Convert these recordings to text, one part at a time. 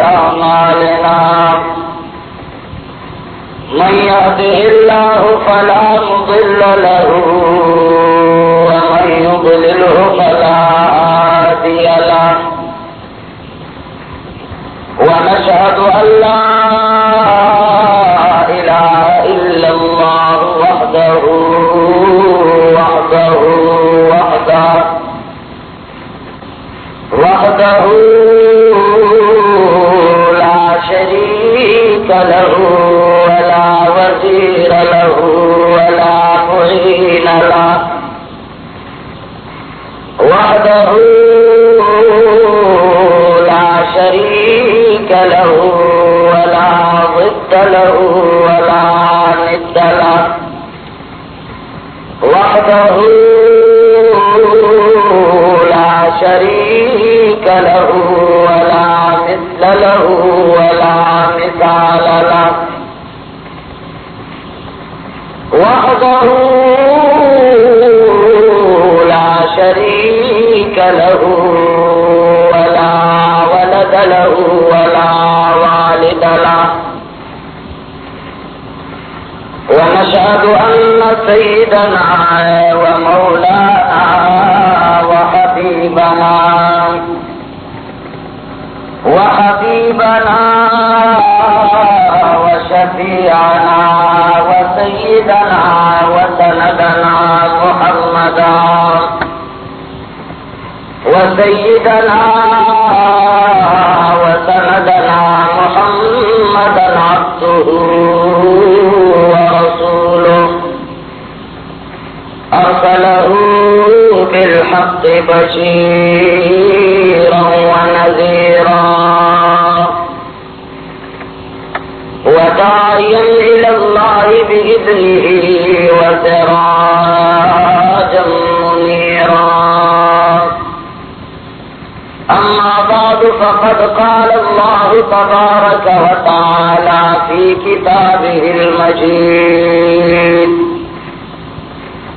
أعمالنا. من يهده الله فلا مضل له، ومن يضلله فلا هادي له. ونشهد أن لا إله إلا الله وحده وحده وحده وحده. لا شريك له ولا وزير له ولا معين له. وحده لا شريك له ولا ضد له ولا ند له. وحده شريك له ولا مثل له ولا مثال له. وحده لا شريك له ولا ولد له ولا والد له. ونشهد أن سيدنا ومولانا وحبيبنا وحبيبنا وشفيعنا وسيدنا وسندنا محمدا وسيدنا وسندنا محمدا عبده أرسله بالحق بشيرا ونذيرا. وداعيا إلى الله بإذنه وسراجا منيرا. أما بعد، فقد قال الله تبارك وتعالى في كتابه المجيد.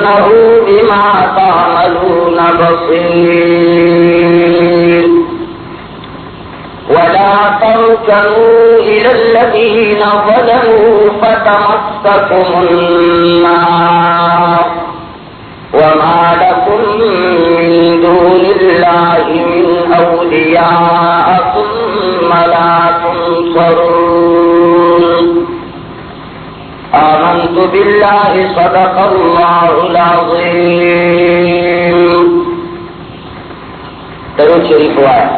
إنه بما تعملون بصير ولا تركنوا إلى الذين ظلموا فتمسكم النار وما لكم من دون الله من أولياء ثم لا تنصرون آمنت بالله صدق الله العظيم. درود شریف ہوا ہے.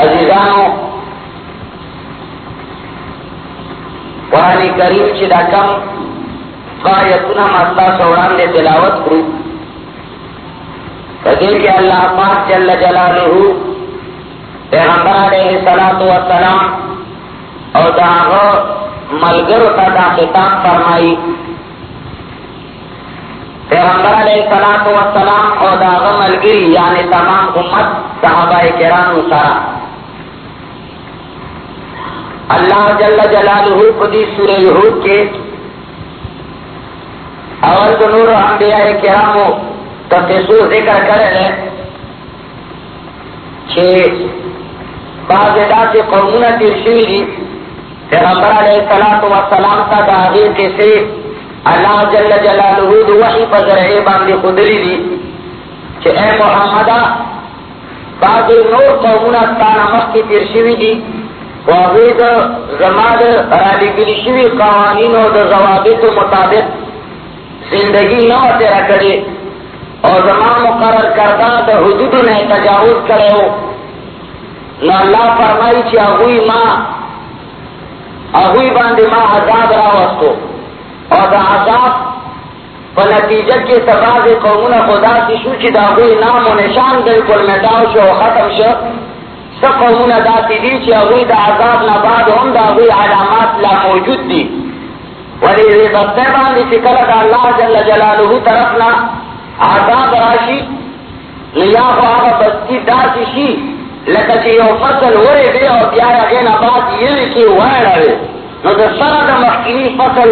عزیزانو، قرآن کریم چې دا کم آیتونه مستا سوړان دې تلاوت کړو کدی کې الله پاک جل جلاله پیغمبر علیه الصلاۃ والسلام او داغه ملګرو ته دا خطاب فرمایي پیغمبر علیہ الصلوۃ والسلام او داغه ملګری یعنی تمام امت صحابه کرام سره اللہ جل جلالہ کو دی سورہ یہود کے اول تو نور انبیاء کرامو تقصو ذکر کرے ہیں چھے بعض ادا سے قومونہ تیر شوی پیغمبر علیہ السلام و سلام کا تا داغی کسے اللہ جل جلالہ دو وحی پذرعی باندی خدری دی چھے اے محمدہ، بعض نور قومونہ تانا مخی تیر شوی دی واغی دا زمان رالی گلیشوی قوانین و دا ضوابط و مطابق زندگی نو تیرا کرے اور زمان مقرر کردہ دا حدود نے تجاوز کرے ہو۔ نو اللہ فرمائی چی اغوی ما اغوی باندے ما عذاب راوستو اور دا عذاب پا نتیجہ کی تباز قومون خدا کی شو چی دا اغوی نام و نشان بالکل مٹاو شو ختم شو۔ سب قومون دا تی دی چی اغوی دا عذاب نباد ہم دا اغوی علامات لا موجود دی۔ ولی ریبت باندی چی کلک اللہ جل جلالہ طرفنا عذاب راشی۔ نیا خو آغا بستی دا سی شی۔ لکه چې یو فصل دی او بیا نه بعد نو د سره د فصل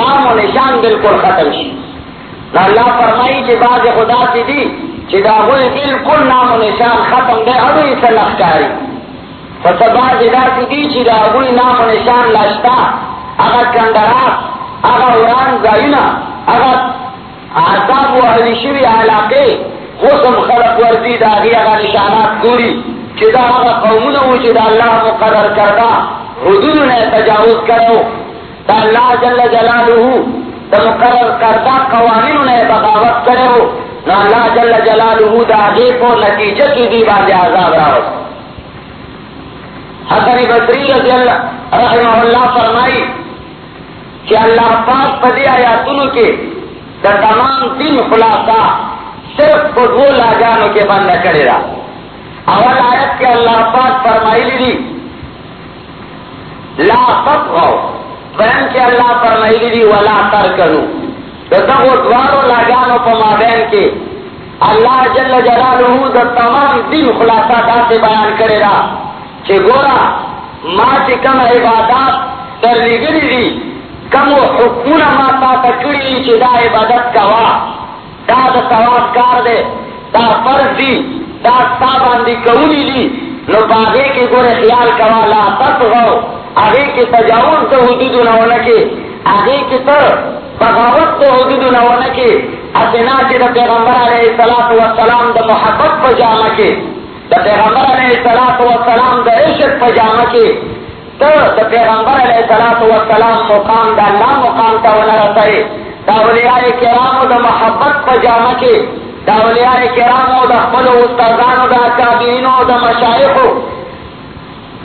نام و نشان بالکل ختم شي. الله فرمایي چې بعض خدا سي دي چې بالکل نام نشان ختم دی دي چې نام نشان هغه کندرات هغه وران ځایونه، هغه عذاب خلق نشانات ګوري. چې دا هغه قومونه وو چې مقرر کړه حدود نه تجاوز کړو دا الله جل جلاله دا مقرر کړه قوانینو نه بغاوت کړو نو الله جل جلاله دا هغه په نتیجه کې دی باندې عذاب راوست حسن بصری رضی اللہ رحمہ اللہ فرمائی کہ اللہ پاک پدی آیاتونو کے دا تمام دن خلاصہ صرف کو دو لاجانو کے بند کرے رہا اول آیت کے اللہ پاک فرمائی لی لا تطغو بین کے اللہ فرمائی لی ولا ترکنو تو دغو دوارو لاجانو پا مابین کے اللہ جل جلالہ دا تمام دن خلاصہ دا سے بیان کرے رہا چھے گورا، ما چی کم عبادات در لگلی دی، کم و حکمون ما تا تکڑی چی دا عبادت کوا دا دا سواب کار دے دا فرض دی۔ دا ستا باندې کولی دي، نو باغې کې ګوره خیال کوا لا تطغوا هغه کې تجاوز ته حدودونه ونه کې هغه کې ته بغاوت ته حدودونه ونه کې اسنا چې د پیغمبر علیه الصلاۃ والسلام د محبت په جامه کې، د پیغمبر علیه الصلاۃ والسلام د عشق په جامه کې. ته د پیغمبر علیه الصلاۃ والسلام مقام د الله مقام ته ونه رسېږي دا اولیاء کرامو د محبت په جامه کې. دا اولیاء کرامو دا خپل استادانو، دا کابینو دا مشایخو،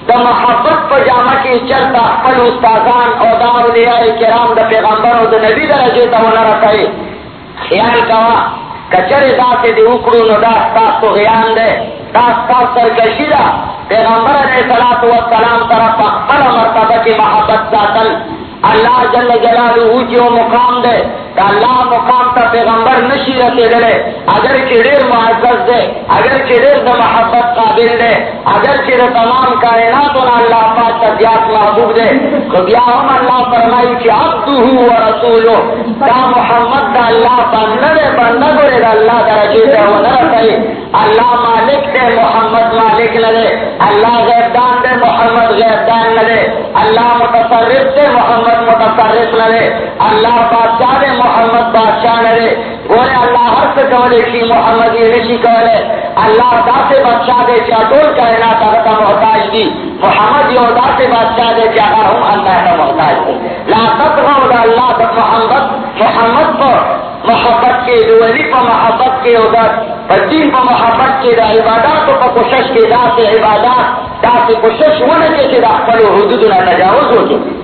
دا محبت پا جامع کی چلتا خپل استادان او دا اولیاء کرام، دا پیغمبرو دا نبی درجے تا ونا رکھائی خیال کوا کچر دا سے دی اکڑو نو دا ستاس تو غیان دے دا ستاس سرکشی دا پیغمبر علیہ السلام طرف خپل مرتبہ کی محبت ساتل. اللہ جل جلالہ جو مقام دے کہ اللہ مقام تا پیغمبر نشی رسے دلے اگر چڑیر معزز دے، اگر چڑیر دا محبت قابل دے، اگر چڑیر تمام کائنات و اللہ پاک تا زیاد محبوب دے۔ تو بیا ہم اللہ فرمائی کہ عبدہو و رسولو دا محمد دا اللہ بندہ دے، بندہ گرے دا اللہ درجے دے و نرسے اللہ مالک دے، محمد مالک لدے اللہ غیب دان دے، محمد غیب دان لدے اللہ متصرف دے، محمد محمد متصرف لڑے اللہ بادشاہ نے محمد بادشاہ لڑے گورے اللہ ہر سے کولے کی محمد یہ نشی کولے، اللہ دا سے بادشاہ دے کیا ٹول کہنا کا محتاج دی، محمد یہ دا سے بادشاہ دے کیا ہوں اللہ کا محتاج دی لا تطغوا اللہ تک محمد محمد کو محبت کے دولی کو محبت کے ادھر دین کو محبت کے دا عبادات کو کوشش کے دا سے عبادات دا سے کوشش ہونے کے دا کرو حدود نہ تجاوز ہو چکے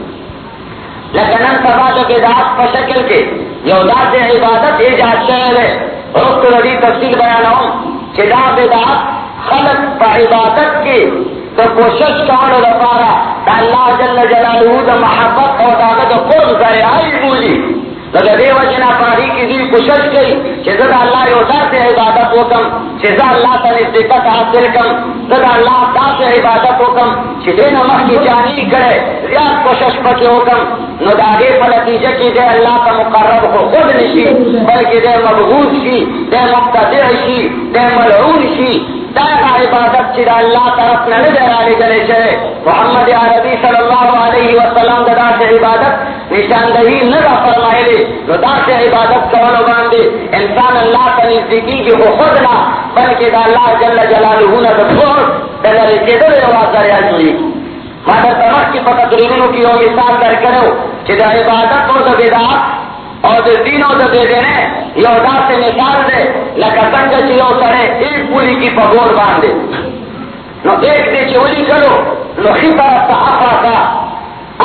لکنن سبا جو کے دات پر شکل کے یو دات عبادت ایجاد شہر ہے. رخت ردی تفصیل بیان ہوں. کہ دات دات خلق پر عبادت کی. تو کوشش کرو دفارا اللہ جل جلالہ دا محبت اور داغت قرب ذریعی بولی لگا دے وجنا پاری کی دی کوشش کی چیزا اللہ یوتا سے عبادت حکم چیزا اللہ تا نزدیکت حاصل کم زدا اللہ تا سے عبادت حکم چیزے نمک کی جانی کرے زیاد کوشش پکے حکم نو داگے پر نتیجہ کی دے اللہ کا مقرب کو خود نشی، بلکہ دے مبغوث شی، دے مقتدع شی، دے ملعون شی۔ دائرہ عبادت چیزا اللہ طرف نہ دے رالی جلے چلے۔ محمد عربی صلی اللہ علیہ وسلم دا سے عبادت نشاندہی نہ فرمائے لے نو دا سے عبادت کولو باندے۔ انسان اللہ کا نزدیکی کی وہ خود نہ، بلکہ دا اللہ جل جلالہ نہ دا خود دا کے دلے واضح ریا جوئی مگر تمک کی پتہ ترینوں کی وہ مثال در کرو کہ دا عبادت ہو دا بدعات اور دا دین ہو دا بے دینے، یہ ادا سے مثال دے لکا سنگ چیو سرے ایک پولی کی پگور باندھے۔ نو ایک دے چولی کرو، نو خی طرف تا اخا کا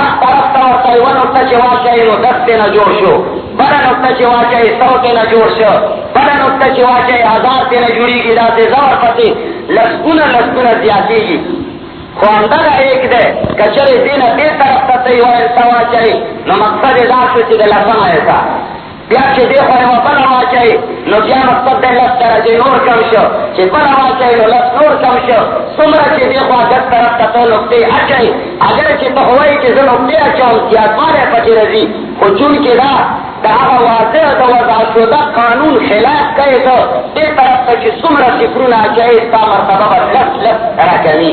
اخ طرف تا ورطا ون اکتا چوا چاہی نو دست نہ جوڑ شو بڑا نقطہ چوا چاہی سو کے نہ جوڑ شو بڑا نقطہ چوا چاہی ہزار کے نہ جڑی گی دا سے زور پتے لسکونا لسکونا زیادی گی۔ خواندہ ایک دے کچر دین دے طرف تا تیوائر سوا چاہی. نو مقصد دا سوچی دے لسم ایسا. بیا چې دی خو یو بل واچي نو بیا مقصد د لس درجه نور کم شو. چې بل واچي نو لس نور کم شو. څومره چې دی خو هغه طرف ته ټول نقطې اچي اگر چې ته وایي چې زه نقطې اچوم زیاتوالی پکې راځي خو چون کې دا دا هغه واضح د وضع شده قانون خلاف کوي ته دې طرف ته چې څومره صفرونه اچوي ستا مرتبه به لس لس راکوي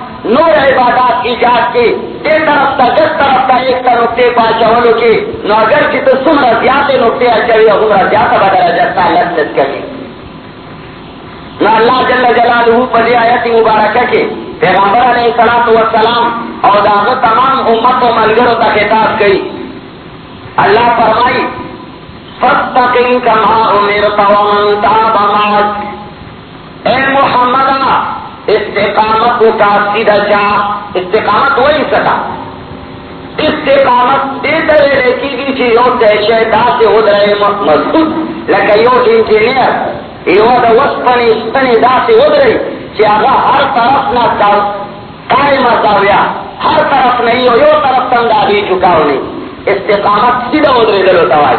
نور عبادات ایجاد کی دے طرف تا جس طرف تا ایک تا نقطے پاچولو کی۔ نو اگر کی تو سمرا زیادہ نقطے اچھوی ہمرا زیادہ بدر جتا لذت کری نو اللہ جل جلالہ پدی آیت مبارکہ کے پیغمبر علیہ الصلوۃ والسلام اور داغ تمام امت و ملگروں کا خطاب کئی اللہ فرمائی، فاستقم کما امرت ومن تاب معك اے محمد استقامت کا سیدھا چاہ، استقامت وہی سکا۔ استقامت دے درے ریکی کی چی یو تیشے سے ہو درے مضبوط۔ لکہ یو انجینئر یو دا وسپنی استنی دا سے ہو درے چی آگا ہر طرف نہ کر قائم زاویا ہر طرف نہیں ہو یو طرف تنگا بھی چکا ہو نہیں۔ استقامت سیدھا ہو درے دلو توائی۔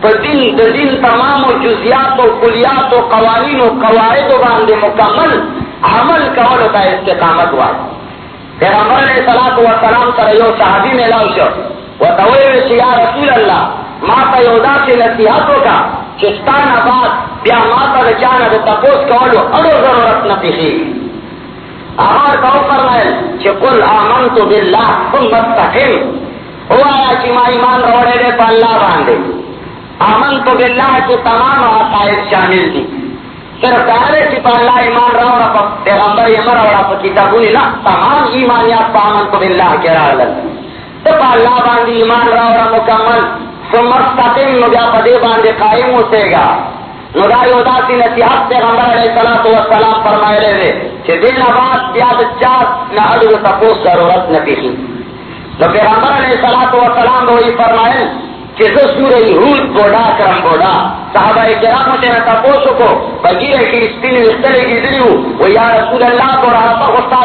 پر دن دن تمام و جزیات و کلیات و قوانین و قواعد و باندے مکمل عمل کولو تا استقامت وای پیغمبر علیہ الصلوۃ والسلام سره یو صحابي ملاو شو۔ وتوی چې یا رسول الله، ما ته یو داسې نصیحت وکا چې ستانه بعد بیا ما ته چانه د تپوس کولو اړو ضرورت نه پیږي هغه تو فرمایل چې قل آمنت بالله ثم استقم۔ هو آیا چې ما ایمان راوړې په الله باندې۔ آمنت بالله چې تمام عقاید شامل دي۔ صرف دارے اللہ ایمان رہا رہا پیغمبر یمر رہا پا کتابونی لا تمام ایمانیات پا آمن کو باللہ کے رہا لگا تو پا اللہ باندی ایمان رہا رہا مکمل سمستقیم نجا پدے باندے قائم ہوتے گا۔ ندائی ادا سی نصیحت پیغمبر علیہ الصلوۃ والسلام فرمائے رہے کہ دین آباد بیاد چار نہ اڑو تپوس ضرورت نہ پیخی۔ تو پیغمبر علیہ الصلوۃ والسلام وہی فرمائے کہ جو سورہ ہود بوڑا کرم بوڑا صحابہ کرام تپوسو کو کی کی دلیو وہ یا رسول اللہ کو رہا غصہ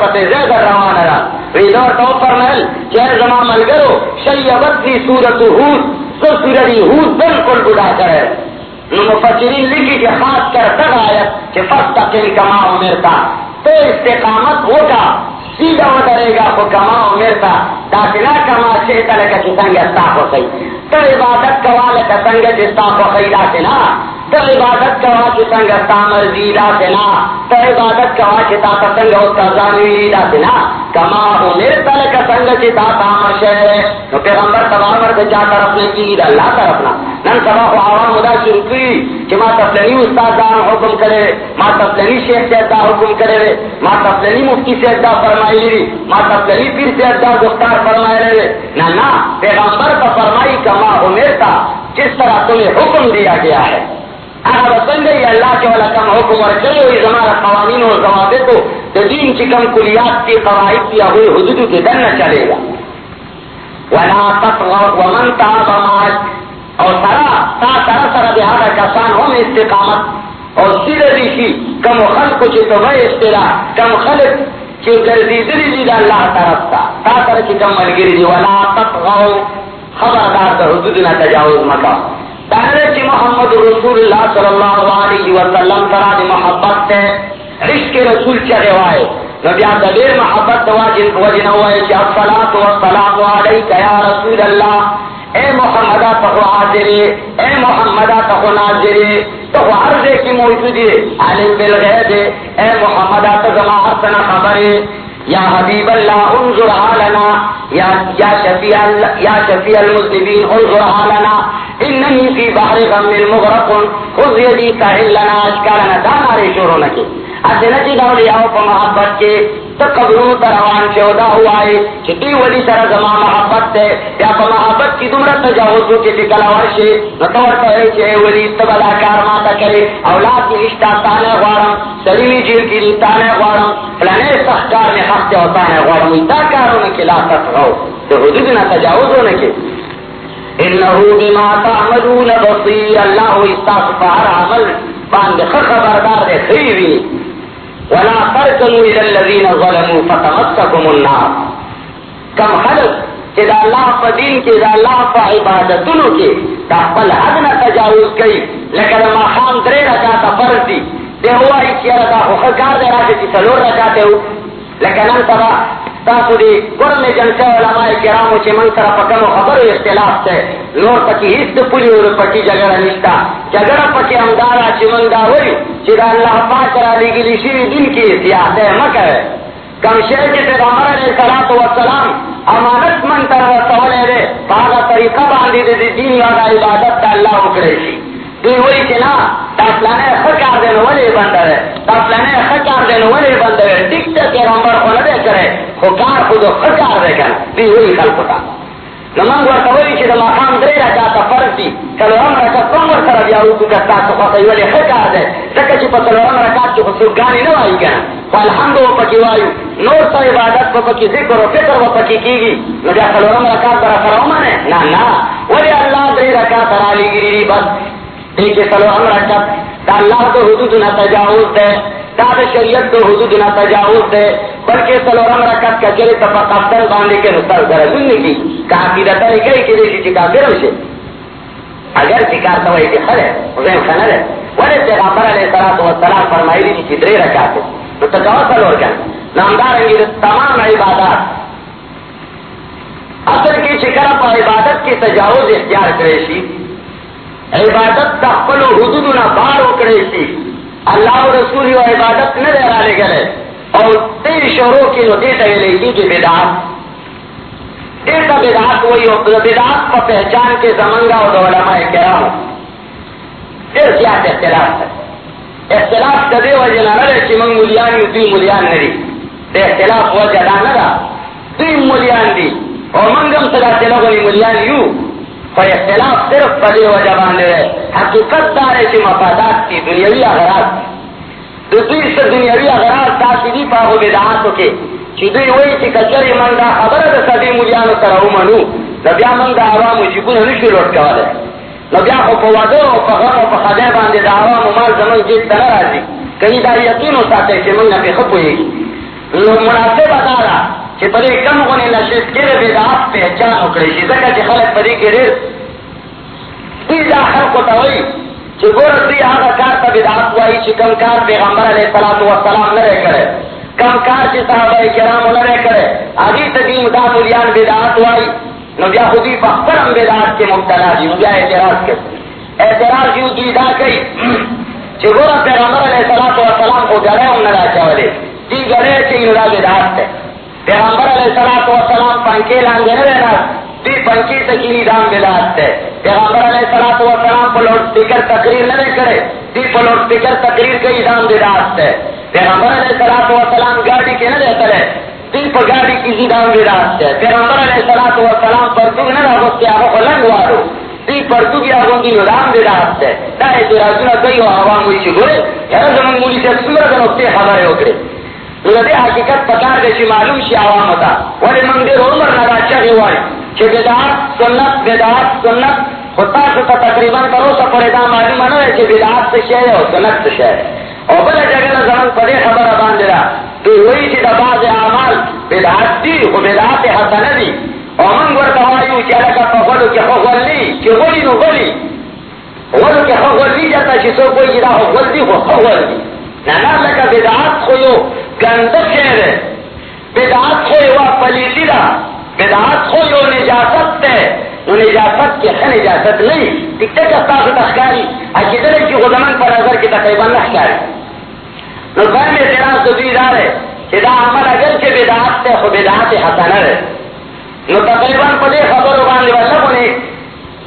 پتے زید رہا تو فرمائل چہر زمان ملگرو شیبت سورت ہود سو سورہ ہود بالکل کرے مفسرین لکھی کہ خاص کر تب آیت کہ فستقل کما تو استقامت ہوگا سیدھا ہو ڈرے گا وہ کماؤ میرتا داخلہ کما چیتا لکا کا سنگ استاف ہو تو عبادت کوا کا سنگ استاف ہو گئی تو عبادت کوا کی سنگ تامر دیدا سنا. تو عبادت کوا کی تا سنگ ہو کزانی کما ہو میرے تل کا سنگ کی تا تامر شہر تو پیغمبر تبامر کے جا طرف نے کی اللہ طرف نہ نن سبا ہو عوام مدا شروع کی کہ ما تفلنی استاد حکم کرے، ما تفلنی شیخ سے دا حکم کرے، ما تفلنی مفتی سے دا فرمائی لی ما تفلنی پیر سے دا گفتار فرمائے رہے نہ نہ، پیغمبر کا فرمائی کما ہو میرتا جس طرح تمہیں حکم دیا گیا ہے. اگر بسنگ اللہ کے والا کم حکم اور چلے ہوئی ہمارا قوانین اور ضوابط کو دین کی کم کلیات کی قواعد کیا ہوئی حدود کے در نہ چلے گا۔ ولا تطغوا ومن تاب معك اور سرا تا سرا سرا بهذا کسان هم استقامت۔ اور سیدھے دیشی کم خلق کو تو وہ استرا کم خلق کہ گردیدلی دی اللہ طرف تا۔ تا سرا کی کم ملگری دی۔ ولا تطغوا۔ خبردار حدود نہ تجاوز مکہ۔ پہلے محمد رسول اللہ صلی اللہ علیہ وسلم کرا دی محبت تے عشق رسول چلے وائے نبی دلیر محبت دوا جن کو وجنہ ہوئے کہ الصلاة والسلام علیکہ یا رسول اللہ اے محمد تخو حاضر، اے محمد تخو ناظر تو ہر دے کی موجود ہے عالم بالغیب، اے محمد تزما حسن خبر، یا حبیب اللہ، انظر حالنا، یا شفیع یا شفیع المذنبین، انظر حالنا اننی فی بحر غم المغرق. خذ یدی تحل لنا اشکالنا دا مارے شروع نکی ادنتی دولی آو پا محبت کے تو قبروں تروان چودا ہوا ہے چھتی ولی سر زما محبت تے. یا پا محبت کی دمرا تجاوزو کی تکلا ورشے نتور کہے چھے ولی تبلا کار ماتا کرے اولاد کی رشتہ تانے غوارم. سلیمی جیل کی تانے غوارم. فلانے سخکار میں حق تے ہوتا ہے غوارم. تا کاروں نے کلا تفغو تو حدود نہ تجاوزو نے کے انہو بما تعملون بصیر اللہ استغفار عمل باندې خبردار دی خیری ولا ترکنوا الى الذين ظلموا فتمسكم النار. کم خلق چې دا الله په دین کې دا الله په عبادتونو کې دا خپل حد نه تجاوز کوي. لکه دا ماښام درې رکعاته فرض دي. دی وایي چې دا خو ښه کار دی راځي چې څلور رکعاته لکه نن سبا تاسو دی ګورم جنته علماء کرامو چې من سره پکمو خبرو اختلاف ته نور پکې هیڅ پولی ور پکې جګړه نشتا جګړه پکې امدارا چې من دا وایي چې دا الله پاک را لګلی شي دین کې سیاست مکه کم شی چې پیغمبر علیه الصلاۃ والسلام امانت من تر رسول دی هغه طریقه باندې د دین او عبادت الله وکړي شي. دوی وایي چې نه دا پلانې ښه کار دی نو ولې دا پلانې ښه کار دی نو ولې بنده دی ټیک ته پیغمبر خو نه دی کړی خو کار خو دی که نه دوی وایي ورته وایي چې د ماښام درې رکعته فرض دي څلورم رکعت هم ورسره بیا وکړو که ستاسو خوښوي ولې ښه کار دی ځکه چې په څلورم رکعت کې خو څوک نه وایي که نه خو الحمد به پکې وایو. نور څه عبادت به پکې ذکر او فکر به پکې کېږي نو بیا څلورم رکعت به راسره ومنې نه نه ولې الله درې رکعت رالیږلي دي بس. دیکھے سلو ہم رکھت دا اللہ تو حدود نہ تجاوز دے دا دا شریعت تو حدود نہ تجاوز دے، بلکہ سلو ہم رکھت کا چلے تفا قفتن باندھے کے نستر در دنی کی کہا کی رتا ہے کئی کی دیشی چکا پھر اسے اگر چکار تو ایسی خل ہے، حسین خنر ہے۔ ولی پیغمبر علیہ السلام و السلام فرمائی دی چی درے رکھاتے تو تجاوز سلو کن نامدار ہیں تمام عبادات۔ اصل کی چکر پر عبادت کی تجاوز اختیار کرے شی۔ عبادت کا پل و حدود نہ بار اکڑے سی اللہ و رسول و عبادت نہ لہرا لے گئے۔ اور تیر شہروں کی نو دیتا ہے لے کی بدعات۔ دیتا بدعات وہی ہو بدعات کا پہچان کے زمنگا اور علماء کرام۔ پھر زیادہ اختلاف ہے اختلاف؟ کدے وجہ نہ رہے کہ من ملیان یو دوی ملیان نری تے اختلاف وجہ نہ رہا۔ دوی ملیان دی۔ اور منگم صدا تلگونی ملیان یو پر اختلاف صرف پڑے وجہ باندھے رہے حقیقت دار ایسی مفادات کی دنیاوی اغراض۔ دوسری سے دنیاوی اغراض تاثیری پاہو بدعاتو کے۔ چی دوی وی چی کچری من دا خبر دا سبی ملیانو ترہو منو۔ نبیا من دا عوامو جیبون نشو لوٹ کوالے نبیا خو پا ودو و پا غم و پا خدای باندے دا عوامو مال زمان جیب تنر آزی کنی دا یقینو ساتے چی من نبی خپوئی مناسب ادارا چې په دې کم غونې نشست کې د بدعات پہچان وکړي چې ځکه چې خلک په دې کې ډېر دوی دا خلکو ته وایي چې ګوره دوی هغه کار ته بدعات وایي چې کم کار پیغمبر علیه السلام وسلام نه دی کړی کم کار چې صحابه کرامو نه دی کړی هغې ته دوی دا مولیان بدعات وایي نو بیا خو دوی په خپل هم بدعات کې مبتلا دي نو بیا اعتراض کوي اعتراض یو دوی دا کوي چې ګوره پیغمبر علیه السلام خو ګړی هم نه دا اچولی دوی ګړی چې نو دا بدعات دی پیغمبر علیہ السلام و سلام پنکے لانگے نہ رہنا، دی پنکی تکیلی دام بلاد ہے پیغمبر علیہ السلام و سلام پر لوٹ سپیکر تقریر نہ کرے، دی پر لوٹ سپیکر تقریر کے دام بلاد ہے پیغمبر علیہ السلام و سلام گاڑی کے نہ رہتا ہے، دی پر گاڑی کسی دام بلاد ہے پیغمبر علیہ السلام و سلام پر تو نہ رہو کہ آپ کو لنگ وارو دی پر تو کی آگوں کی نظام بلاد ہے دا اعتراض نہ کئی عوام ہوئی چگوئے یا زمن مولی سے سورت نقطے خبریں ہوگرے نو دې حقیقت پکار دی چې معلوم شي عوام ته ولې موږ دې عمر نه راچغې وایي چې بدعات سنت بدعات سنت. خو تاسو تقریباً تر اوسه پورې دا معلومه نه ده چې بدعات څه شی او سنت څه شی او بله جګړه زموږ په دې خبره باندې ده دوی وایي چې د بعض اعمال بدعات دي خو بدعات حسنه دي او موږ ورته وایو چې لکه په غلو کې خو غلي چې غلي نو غلي غلو کې خو غلي جاته چې څوک وایي جی چې دا خو غل دي خو خو غل دي نه نه لکه بدعات خو یو. گنده شعر بدعات خو یو پلیتی دا۔ بدعات خو یو نجاست ده نو نجاست کے خن نجاست نہیں۔ ٹکٹے کا تاثر تخکاری۔ اکیدر کی غزمان پر نظر کی تقریباً نخکاری نو دویم اعتراض تو دوی دار ہے کہ دا عمل اگر کے بدعات تے خو بدعات حسنہ ہے نو تقریباً پدے خبر باندې وسبونه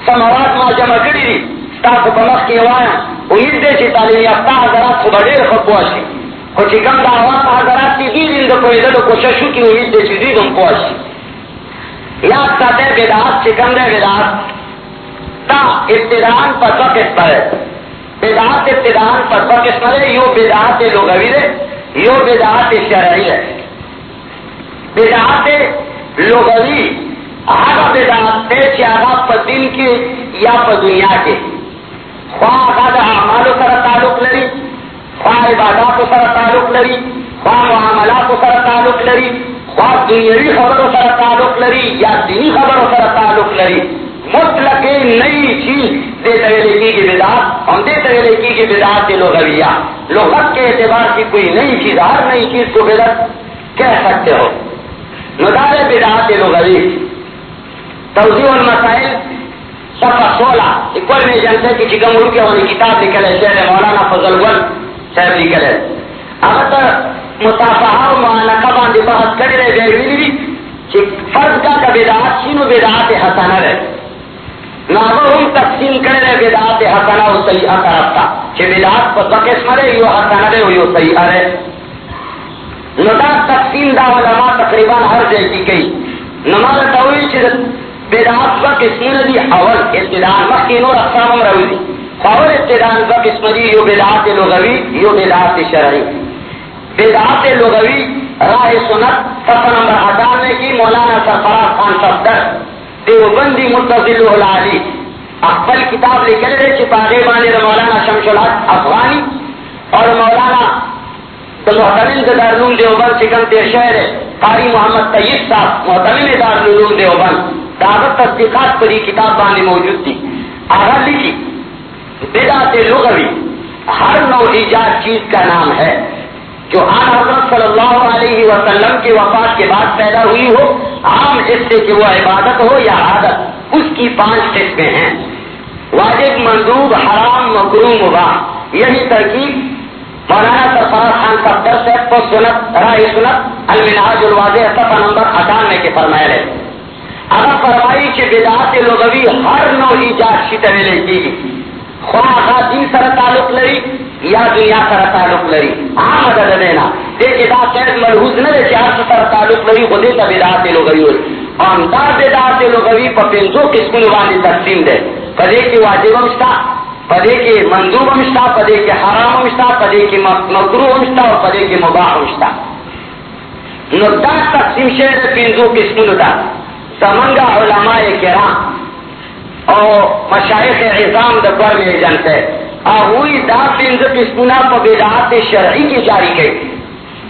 سماوات ما جمع کړی دي تاسو په مخ کې وایم امید دې چې تعلیم یافته حضرات خو ډېر خپواشي خو چې کوم دا اواز حضرات دي دې د کویدلو کوشش وکړي امید دې چې دې هم پواشي یا ساته بدعات چې کوم دې بدعات تا ابتدان پر دو قسم ہے بدعات ابتدان پر دو قسم ہے یو بدعات لغوی ہے یو بدعات شرعی ہے بدعات لغوی هغه بدعات ته چې هغه په دین کې یا په دنیا کې. خواہ هغه د اعمالو سره تعلق لري. خواہ عباداتو سره تعلق لري خواہ معاملاتو سره تعلق لري خواہ دنیوي خبرو سره تعلق لري یا دینی خبرو سره تعلق لري. مطلق نئی چیز دیتا ہے لکھی کی بدعات ہم دیتا ہے لکھی کی بدعات لغویہ. لغت کے اعتبار کی کوئی نئی چیز، ہر نئی چیز کو بدعت کہہ سکتے ہو۔ ندار بدعات لغوی۔ توضیح المسائل، صفحہ سولہ اکول میں جانتے کہ چکم اڑ کے ہونے کتاب لکھل ہے شہر مولانا فضل گل صاحب لکھل ہے اگر تو مصافحہ و معانقہ باندے بحث کر رہے گئے ہوئی بھی کہ فرض کا کا بدعات شنو بدعات حسنہ رہے نامو ہم تقسیم کر رہے بدعات حسنہ و سیئہ طرف تا کہ بدعات پر قسم رہے یو حسنہ رہے یو سیئہ رہے ندا تقسیم دا علماء تقریباً ہر جگہ کی کئی نماز توئی چھ بدعات کا قسم دی اول ابتدان مخی نور اقسام روی دی ابتدان کا قسم دی یو بدعات لغوی، یو بدعات شرعی. بدعات لغوی راہ سنت، صفحہ نمبر اٹھانوے کی مولانا سرفراز خان صفدر، دیوبندی متصل العالی. اقبل کتاب لکھے رہے چپاگے بانے مولانا شمش الحق افغانی اور مولانا محتمل دارالعلوم دیوبند چکم تیر شہر ہے، قاری محمد طیب صاحب، محتمل دارالعلوم دیوبند. دعوت تصدیقات پر یہ کتاب بانے موجود تھی. آگا لکھی بدعت لغوی، ہر نو ایجاد چیز کا نام ہے، جو آن حضرت صلی اللہ علیہ وسلم کے وفات کے بعد پیدا ہوئی ہو، عام حصے کی وہ عبادت ہو یا عادت، اس کی پانچ قسمیں ہیں۔ واجب، مندوب، حرام مکرو مباح۔ یہی ترکیب مولانا سرفراز خان کا درس ہے تو سنت، رائے سنت المناج الواضح، صفحہ نمبر اٹھانوے کے فرمائے رہے۔ اگر فرمائی کہ بدعات لغوی ہر نو ایجاد شیطہ میں لے کی خواہ دین سر تعلق لری، یا دنیا سر تعلق لری۔ ہاں مدد دینا۔ دیکھ دا ملحوظ نہ دے سر تعلق لری خودی تا ہوئی۔ اور دا پا تقسیم دے۔ پدے کی واجب مشتا پدے کی مندوب مشتا پدے کی حرام مشتا پدے کی مکرو مشتا اور پدے کی مباح مشتا نو دا تقسیم شہر پنزو قسم دا۔ سمنگا علماء کرام اور مشایخ عظام دا دبر میں جنتے آہوئی دا پنز قسمنا پا بدعات شرعی کی جاری گئی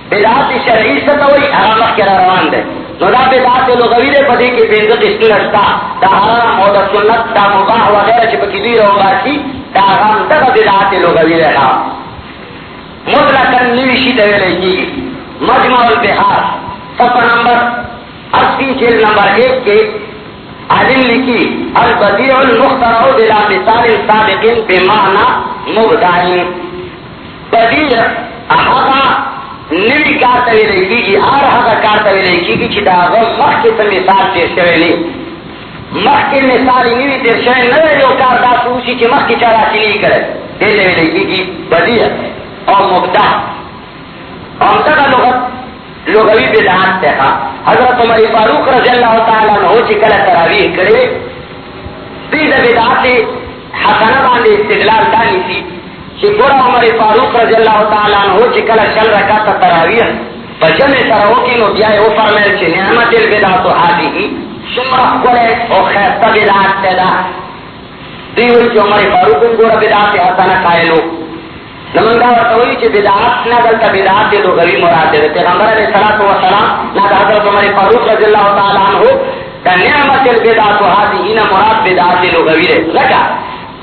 بدعات شرعی سے تو وہی حرام کرا روان دے۔ نو دا بدعات لغوی دے پدی کی پنز قسمنا شتا دا حرام و دا سنت دا مباح وغیرہ چپا کی دیر ہوگا سی دا حرام دا بدعات لغوی دے خواہ مطلقا نوشی دے لے کی۔ مجمع البحار، صفحہ نمبر اسی جیل نمبر ایک کے عالم لکھی البدیع المخترع بلا مثال سابق بمعنى مبدعین بدیع احقا نوی کار توی لکی کی آر حقا کار توی لکی کی چی دا غم مخ کے تا مثال تیر شوی لی مخ کے مثال نوی تیر شوی نوی جو کار دا سوچی چی مخ کی چارا چی نہیں کرے دے توی لکی کی بدیع. اور مبدع. اور تک لغت، لغوی بدعات تے ہاں حضرت عمر فاروق رضی اللہ تعالی عنہ چې کله تراویح کړي دې د بدعات حسنه باندې استدلال دانی سي چې ګور عمر فاروق رضی الله تعالی عنہ چې کله شل رکعات تراویح بجمع سره وکړي نو بیا یې وفرمایل چې نعمت البدعات هذه شمره کړه او خیرته بدعات ته ده دی وی چې عمر فاروق ګور بدعات حسنه قائلو نمنگا ورطوئی چی بدعات نا دلتا بدعات دے دو غوی مراد دے پیغمبر علیہ الصلوۃ والسلام نا دا حضرت عمر فاروق رضی اللہ تعالی عنہ دا نعمت البدعات هذه نا مراد بدعات دے دو غوی دے. لگا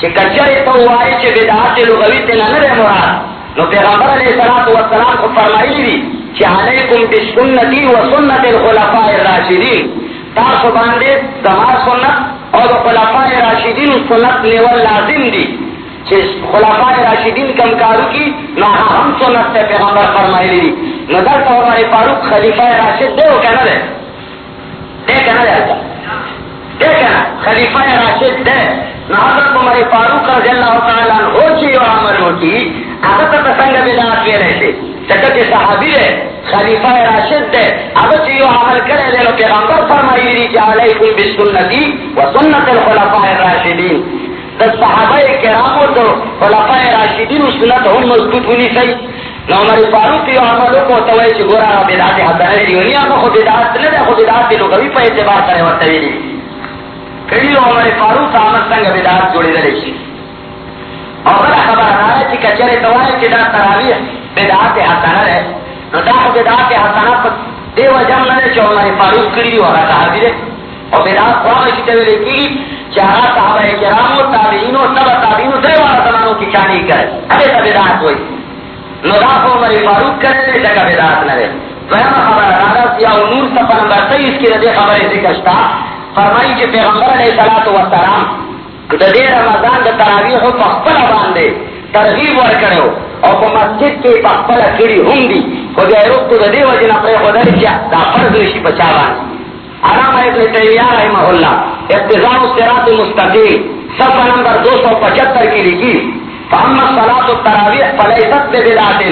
چی کچر تو وای چی بدعات دے دو غوی تے نہ دے مراد. نو پیغمبر علیہ الصلوۃ والسلام کو فرمائی دی چی علیکم بسنتی و سنت الخلفاء الراشدین. تاسو باندې زما سنت اور خلافہ راشدین سنت لیول لازم دی. خلافہ راشدین کم کارو کی نہ ہم سنت سے پیغمبر فرمائی لی نظر تو ہمارے فاروق خلیفہ راشد دے، وہ کہنا دے۔ دے کہنا دے۔ دے کہنا۔ خلیفہ راشد دے۔ نہ حضرت ہمارے فاروق رضی اللہ تعالیٰ ہو چی اور عمل ہوتی آگت تسنگ بلا کے رہتے۔ چکر کے صحابی ہے خلیفہ راشد دے۔ اگر چیو عمل کرے لے لو پیغمبر فرمائی دی کہ علیکم بسنتی و سنت الخلفاء الراشدین۔ صحابہ کرامو تو خلفاء راشدین و سنت ہم مضبوط ہونی سی نو عمر فاروق یو عملو کو توئی چی گورا بدعات حسن ہے دیونی آما خود بدعات نہ دے خود بدعات دی لوگوی پہ اعتبار کرے ورطوی دی. کڑی عمر فاروق آمد سنگ بدعات جوڑی دے لیشی اور بڑا خبر آنا ہے کہ کچرے توائی چی دا تراویح بدعات حسن ہے نو دا خو بدعات حسنہ پا دے وجہ نہ دے چو عمر فاروق کری دی ورہ صحابی دے اور بدعات خواہ کی تے ویلے کی چارا صحابہ کرامو تابعینو سب تابعینو دے والا زمانوں کی چانی کرے، ابھی تا بدعات ہوئی۔ نو عمر فاروق کرے دے جگہ بدعات نہ دے وہاں خبر رادا سیا نور صفحہ نمبر 23 کی رضی خبر ذکر شتا۔ فرمائی کہ پیغمبر علیہ الصلوۃ والسلام د دې رمضان د تراویح په خپل باندې ترغیب ورکړو او په مسجد کې په خپل کړي هم دي خو بیا وروسته د دې وجه نه پرې خدای چې دا فرض شي بچا باندې علامہ ابن تیمیہ رحمہ اللہ۔ اقتضاء الصراط المستقیم۔ صفحہ نمبر 275 کی لکھی۔ فاما صلاة التراویح فلیست ببدعت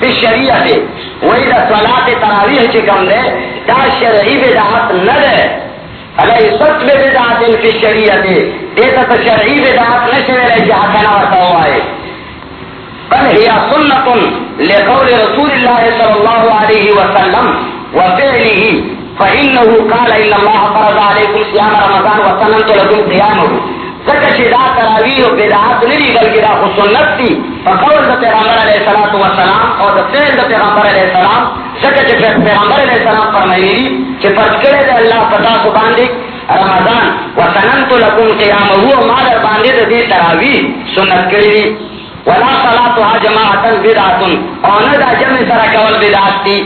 فی الشریعت وإذا صلاة التراویح چکم دے، دا شرعی بدعت نہ دے فلیست ببدعت فی الشریعت دیتا تو شرعی بدعت نشوے رہی جی جہاں کنا ورطا ہوا ہے۔ بل هي سنة لقول رسول الله صلى الله عليه وسلم وفعله فإنه قال إن الله فرض عليكم صيام رمضان وسننت لكم قيامه ذکر چی دا تراویح و بدعات نلی بلکہ دا خود سنت تی فقول دا پیغمبر علیہ السلام و سلام اور دا فعل دا پیغمبر علیہ السلام ذکر چی پیغمبر علیہ السلام فرمائی لی چی فرض کرے دا اللہ پتا کو باندے رمضان. و سننت لکم قیامه مادر باندے دا دی تراویح سنت کری ولا صلاتها جماعتا بدعت او نه دا جمع سره کول بدعت دي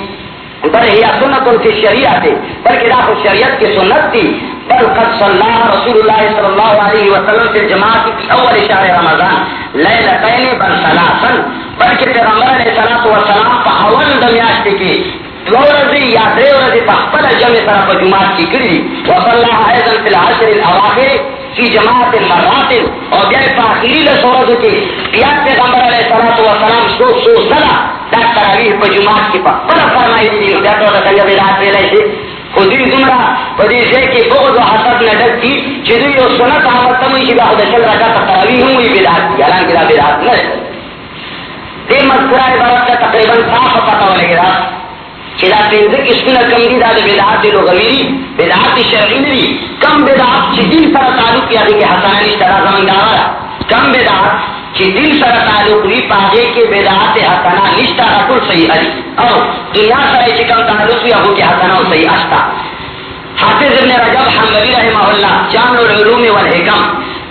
بل هي سنت في الشريعه بلکہ دا شریعت کی سنت تھی بل قد صلى رسول الله صلى الله عليه وسلم في الجماعه في اول شهر رمضان ليلتين بل ثلاثا. بلکہ پیغمبر علیہ الصلوۃ والسلام په اول د میاشت کې دو ورځې یا درې ورځې په خپل جمع سره په جمعات کې کړې وصلى الله ايضا في العشر الاواخر کی جماعت مرات. اور جائے پاخری لسورت کی بیا پیغمبر علیہ الصلوۃ والسلام سو سو سلا دا تراویح په جماعت کې په بل فرمایي دي دا ټول د کله رات ویلای شي خو دې زمرا په دې ځای کې بغض او حسد نه ډک دي چې دوی یو سنت عمل ته وي چې دا د شل رکعت تراویح هم وي بدعت دي اعلان کړه بدعت نه دې مذکورہ عبارت ته تقریباً صاف پتا ولګی چې دا پنځه قسمونه کم دي دا د بدعات لغوي دي بدعات شرعي نه دي کم بدعات چې دین سره تعلق یادي کې حسنه نشته دا زمونږ کم بدعات چې دین سره تعلق وي پاږي کې بدعات حسنه نشته ټول صحیح دي او دنیا سره چې کم تعلق وي هغه کې حسنه او صحیح اشتا حافظ ابن رجب حنبلی رحمہ اللہ، جامع العلوم والحکم،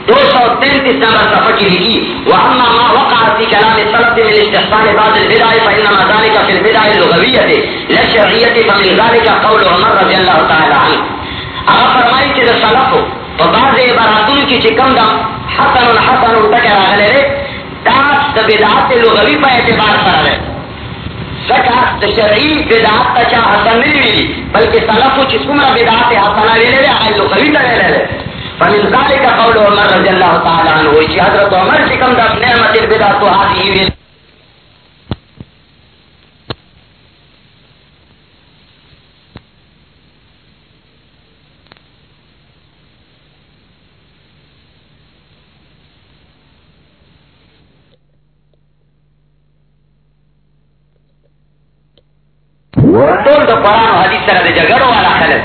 دو سو تینتیس نمبر صفحہ کی لکھی واما ما وقع في كلام السلف من استحسان بعض البدع فانما ذلك في البدع اللغويه لا شرعيه فمن ذلك قول عمر رضي الله تعالى عنه۔ اگر فرمائی کہ سلف تو بعض عباراتوں کی چکم دا حسن حسن تک راغلے رے دا د بدعات لغوی په اعتبار سره رے۔ زکا د شرعی بدعات تا چا حسن نہیں ویلی بلکہ سلفو چی سمرا بدعات حسنہ ویلے رے، آئی لغوی تا ویلے رے۔ فمن ذلك قول عمر رضي الله تعالى عنه وشي حضرت عمر شكم دا نعمة البدعة هذه ټول د قران او حديث سره د جګړو والا خلک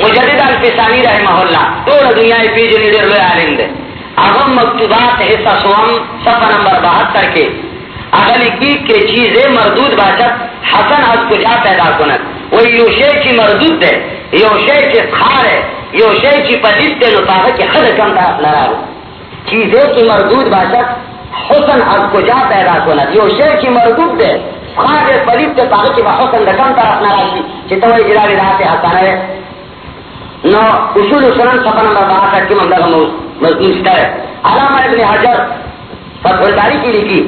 مجدد الفسانی رحمہ اللہ. ٹول دنیا پیجنی دیر لوی عالم دے. اغم مکتوبات حصہ سوام صفحہ نمبر بہتر کے. اغلی کی کے چیزیں مردود باشد، حسن از کجا پیدا کنند وہ یو شے کی مردود دے، یو شے کی خار ہے، یو شے کی پدید دے نتاقہ کی خد کم طرف لرارو چیزیں کی مردود باشد، حسن از کجا پیدا کند. یو شے کی مردود دے خار ہے کی طرف نو، اصول سنن نمبر بارہ کی مضمون ہے۔ علامہ ابن حجر فتح الباری کی لکھی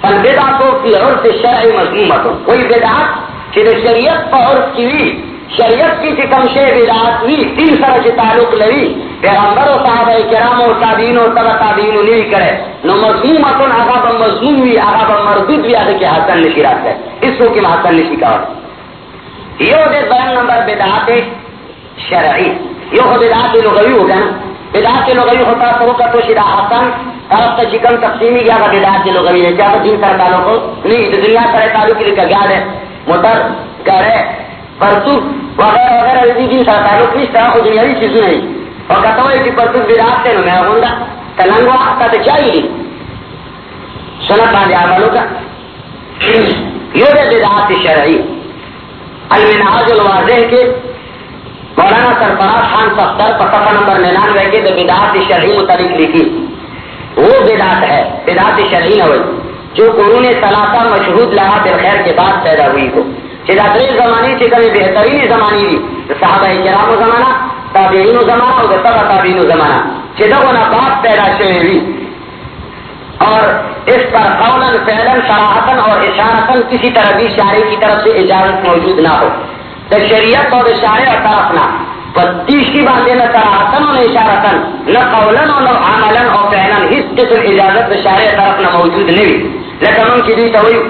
فالبدعتو فی عرف مضمومتو کوئی بدعت کہ شریعت پر عرف کی ہوئی، شریعت کی چکم شے بدعت ہوئی، تین سر سے تعلق لگی پیغمبر و صحابہ کرام و تابعین و تبع تابعین نہیں کرے. نو مضمومتن آغا با مضموم ہوئی آغا با مردود بھی آدھے کہ حسن نشی رات ہے. اس کو کہ حسن نشی کا یہ دے بیان نمبر بدعت شرعی. یہ خود بدعات لغوی ہو گیا نا. بدعات لغوی ہوتا تو کا تو شدہ حسن، طرف سے چکن تقسیمی گیا تھا بدعات لغوی ہے. کیا دین سر تعلق ہو. نہیں، تو دنیا سر تعلق کے لیے کیا ہے موٹر کرے پرتو وغیرہ وغیرہ، دین سر تعلق نہیں طرح کو دنیاوی چیزوں نہیں. اور کہتا ہوں کہ پرتو بدعات سے میں ہوں تلنگو آتا تو چاہیے سنت باندھے آوالوں کا یہ بدعات شرعی المناج الواضح کے مولانا سرفراز خان سفتر پتفا نمبر ننانوے کے دو بدعات شرعی متعلق لکھی وہ بدعات ہے بدعات شرعی نہ ہوئی جو قرون ثلاثہ مشہود لہا بالخیر کے بعد پیدا ہوئی ہو چداتری زمانی سے کبھی بہترین زمانی بھی صحابہ کرام زمانہ تابعین و زمانہ اور تبا تابعین و زمانہ چدہ بعد پیدا شوئے ہوئی اور اس پر قولا، فعلا شراحتا اور اشارتا کسی طرح بھی شاعری کی طرف سے اجازت موجود نہ ہو۔ تو شریعت اور اشارے اور طرف نہ۔ تیس کی باتیں نہ تراحتن اور اشارتن نہ قولن اور نہ عملن اور فعلا اس قسم اجازت اشارے طرف نہ موجود نہیں لیکن ان کی بھی تو ہوئی،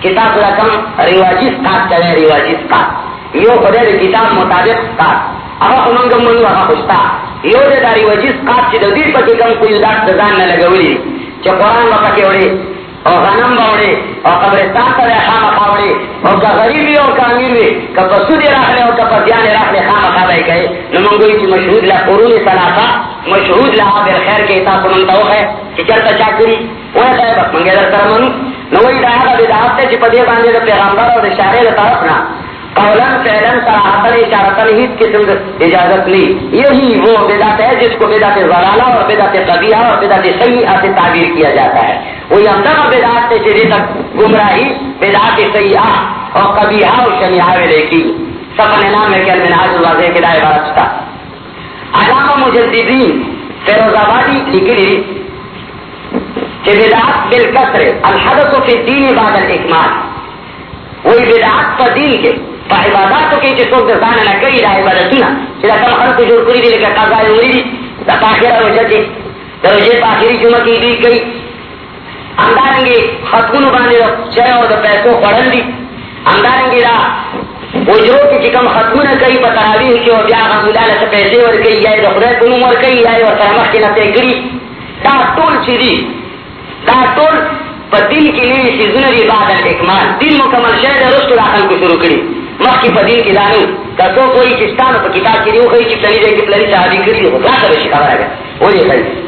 کتاب رقم رواجی سکات چلے، رواجی سکات یہ خدے کتاب مطابق سکات اگر خمنگ منو اگر خوشتا یہ دے داری وجیز سکات چی دو دیر پکی کم کوئی داد دزان نہ لگولی چی قرآن وقت کے وڑی اور غنم باوڑے اور قبرستان پر خام خاوڑے اور کا غریبی اور کا امیر بھی کا پسود رکھ لے اور کا پسیان رکھ لے خام خاوڑے کہے نمانگوی کی مشہود لہ قرون سلاسا مشہود لہ بالخیر کے اتا سننتا ہو ہے کہ چلتا چاکری وہ ہے بس منگے در کرمانو نوئی دایا کا بدعات تے چی پدیے باندے دا پیغمبر اور اشارے دا طرف نا قولا فعلا صراحتا اشارتا، ہی قسم اجازت لی۔ یہی وہ بدعت ہے جس کو بدعت ضلالہ اور بدعت قبیہ اور بدعت سیئہ سے تعبیر کیا جاتا ہے۔ وہی ہم تک بدعت سے چیزیں تک گمراہی، بدعت سیئہ اور قبیہ اور شنیہ ویلے کی۔ سفن نام ہے کہ المناج الواضح کے دائے بارت تھا علامہ مجددین فیروز آبادی لکلی کہ بدعت بالکسر، الحدث فی الدین بعد الاکمال۔ وہی بدعت پر دین کے۔ په عبادتو کې چې څوک د ځان نه کوي د عبادتونه چې دا کوم خلکو جوړ کړي دي لکه قضا یې وړي دي د آخره روژه دي د روژې په آخري جمعه کې دوی کوي همدارنګې خطونو باندې چای او د پیسو خوړل دي همدارنګې دا اجرو کې چې کوم ختمونه کوي په تراویح کې او بیا هغه مولا له پیسې ورکوي یا د خدای په نوم ورکوي یا یې ورسره مخکې نه کړي دا ټول چې دي دا ټول په دین کې نوي څیزونه دي بعد الاکمال دین مکمل شوی دی رستو دا خلکو شروع کړي مخی پا دین کی دانو تا تو کوئی چستانو پا کتاب کی دیو، خیلی چی پلنی جائے کی پلنی صحابی کری ہو کلا سا بشی خبر آگا وہ یہ خیلی جی۔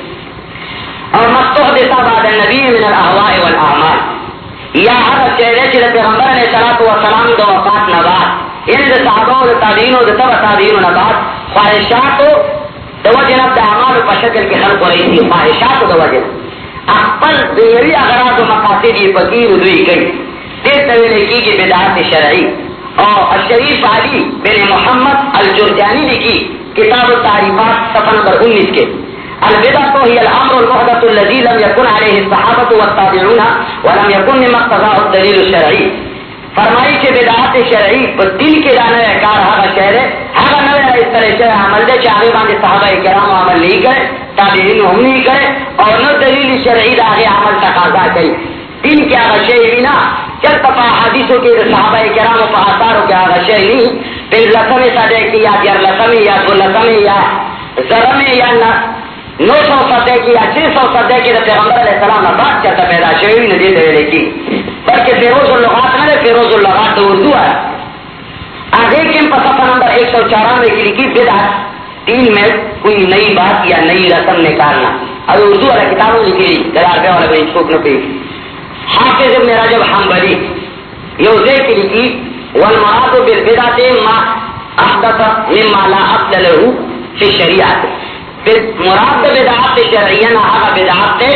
اور مستوح دیتا بعد النبی من الاحواء والاعمال۔ یا ہر چہرے چی رب پیغمبر علیہ السلام دو وفات نبات یعنی دا صحابہ دا تابعین دا تبع تابعین و نبات خواہشات دو جنب دا اعمال پا شکل کی خلق رہی تھی خواہشات دو جنب اقبل دیری اغراض و مقاصد یہ فقیر دوئی گئی۔ دیتا ویلے کی کہ بدعات شرعی۔ اور شریف علی بن محمد الجرجانی لکھی کتاب التعریفات صفحہ نمبر انیس کے۔ البدعة هي الأمر المحدث الذي لم يكن عليه الصحابة والتابعون ولم يكن مما اقتضاه الدليل الشرعي فرمائی کہ بدعات شرعی پر دل کے جانے کار ہاں شہر ہے ہاں نہ اس طرح سے عمل دے، چاہے باندې صحابہ کرام عمل نہیں کرے، تابعین ہم نہیں کرے، اور نہ دلیل شرعی دا عمل تقاضا کئی دین کیا غشے بھی نہ چل پا حدیثوں کے صحابہ کرام و آثاروں کے غشے نہیں پھر لسم سدے کی یا دیار لسم یا دو لسم یا زرم یا نو سو سدے کی یا چھ سو سدے کی پیغمبر علیہ السلام بات چلتا پیدا شوی ندی دے کی۔ بلکہ فیروز اللغات نہ فیروز اللغات تو اردو ہے۔ آگے کے صفحہ نمبر ایک سو چورانوے کی لکھی بدعت۔ تین میں کوئی نئی بات یا نئی رسم نکالنا۔ اب اردو والا کتابوں لکھی گرار پہ والا بھائی چھوٹ نہ پی حافظ ابن رجب حنبلی. یوزے کی لکھی، والمراد بالبدعت ما احدث مما لا اصل له فی شریعت پھر مراد بدعات شرعیہ نہ آغا بدعات تے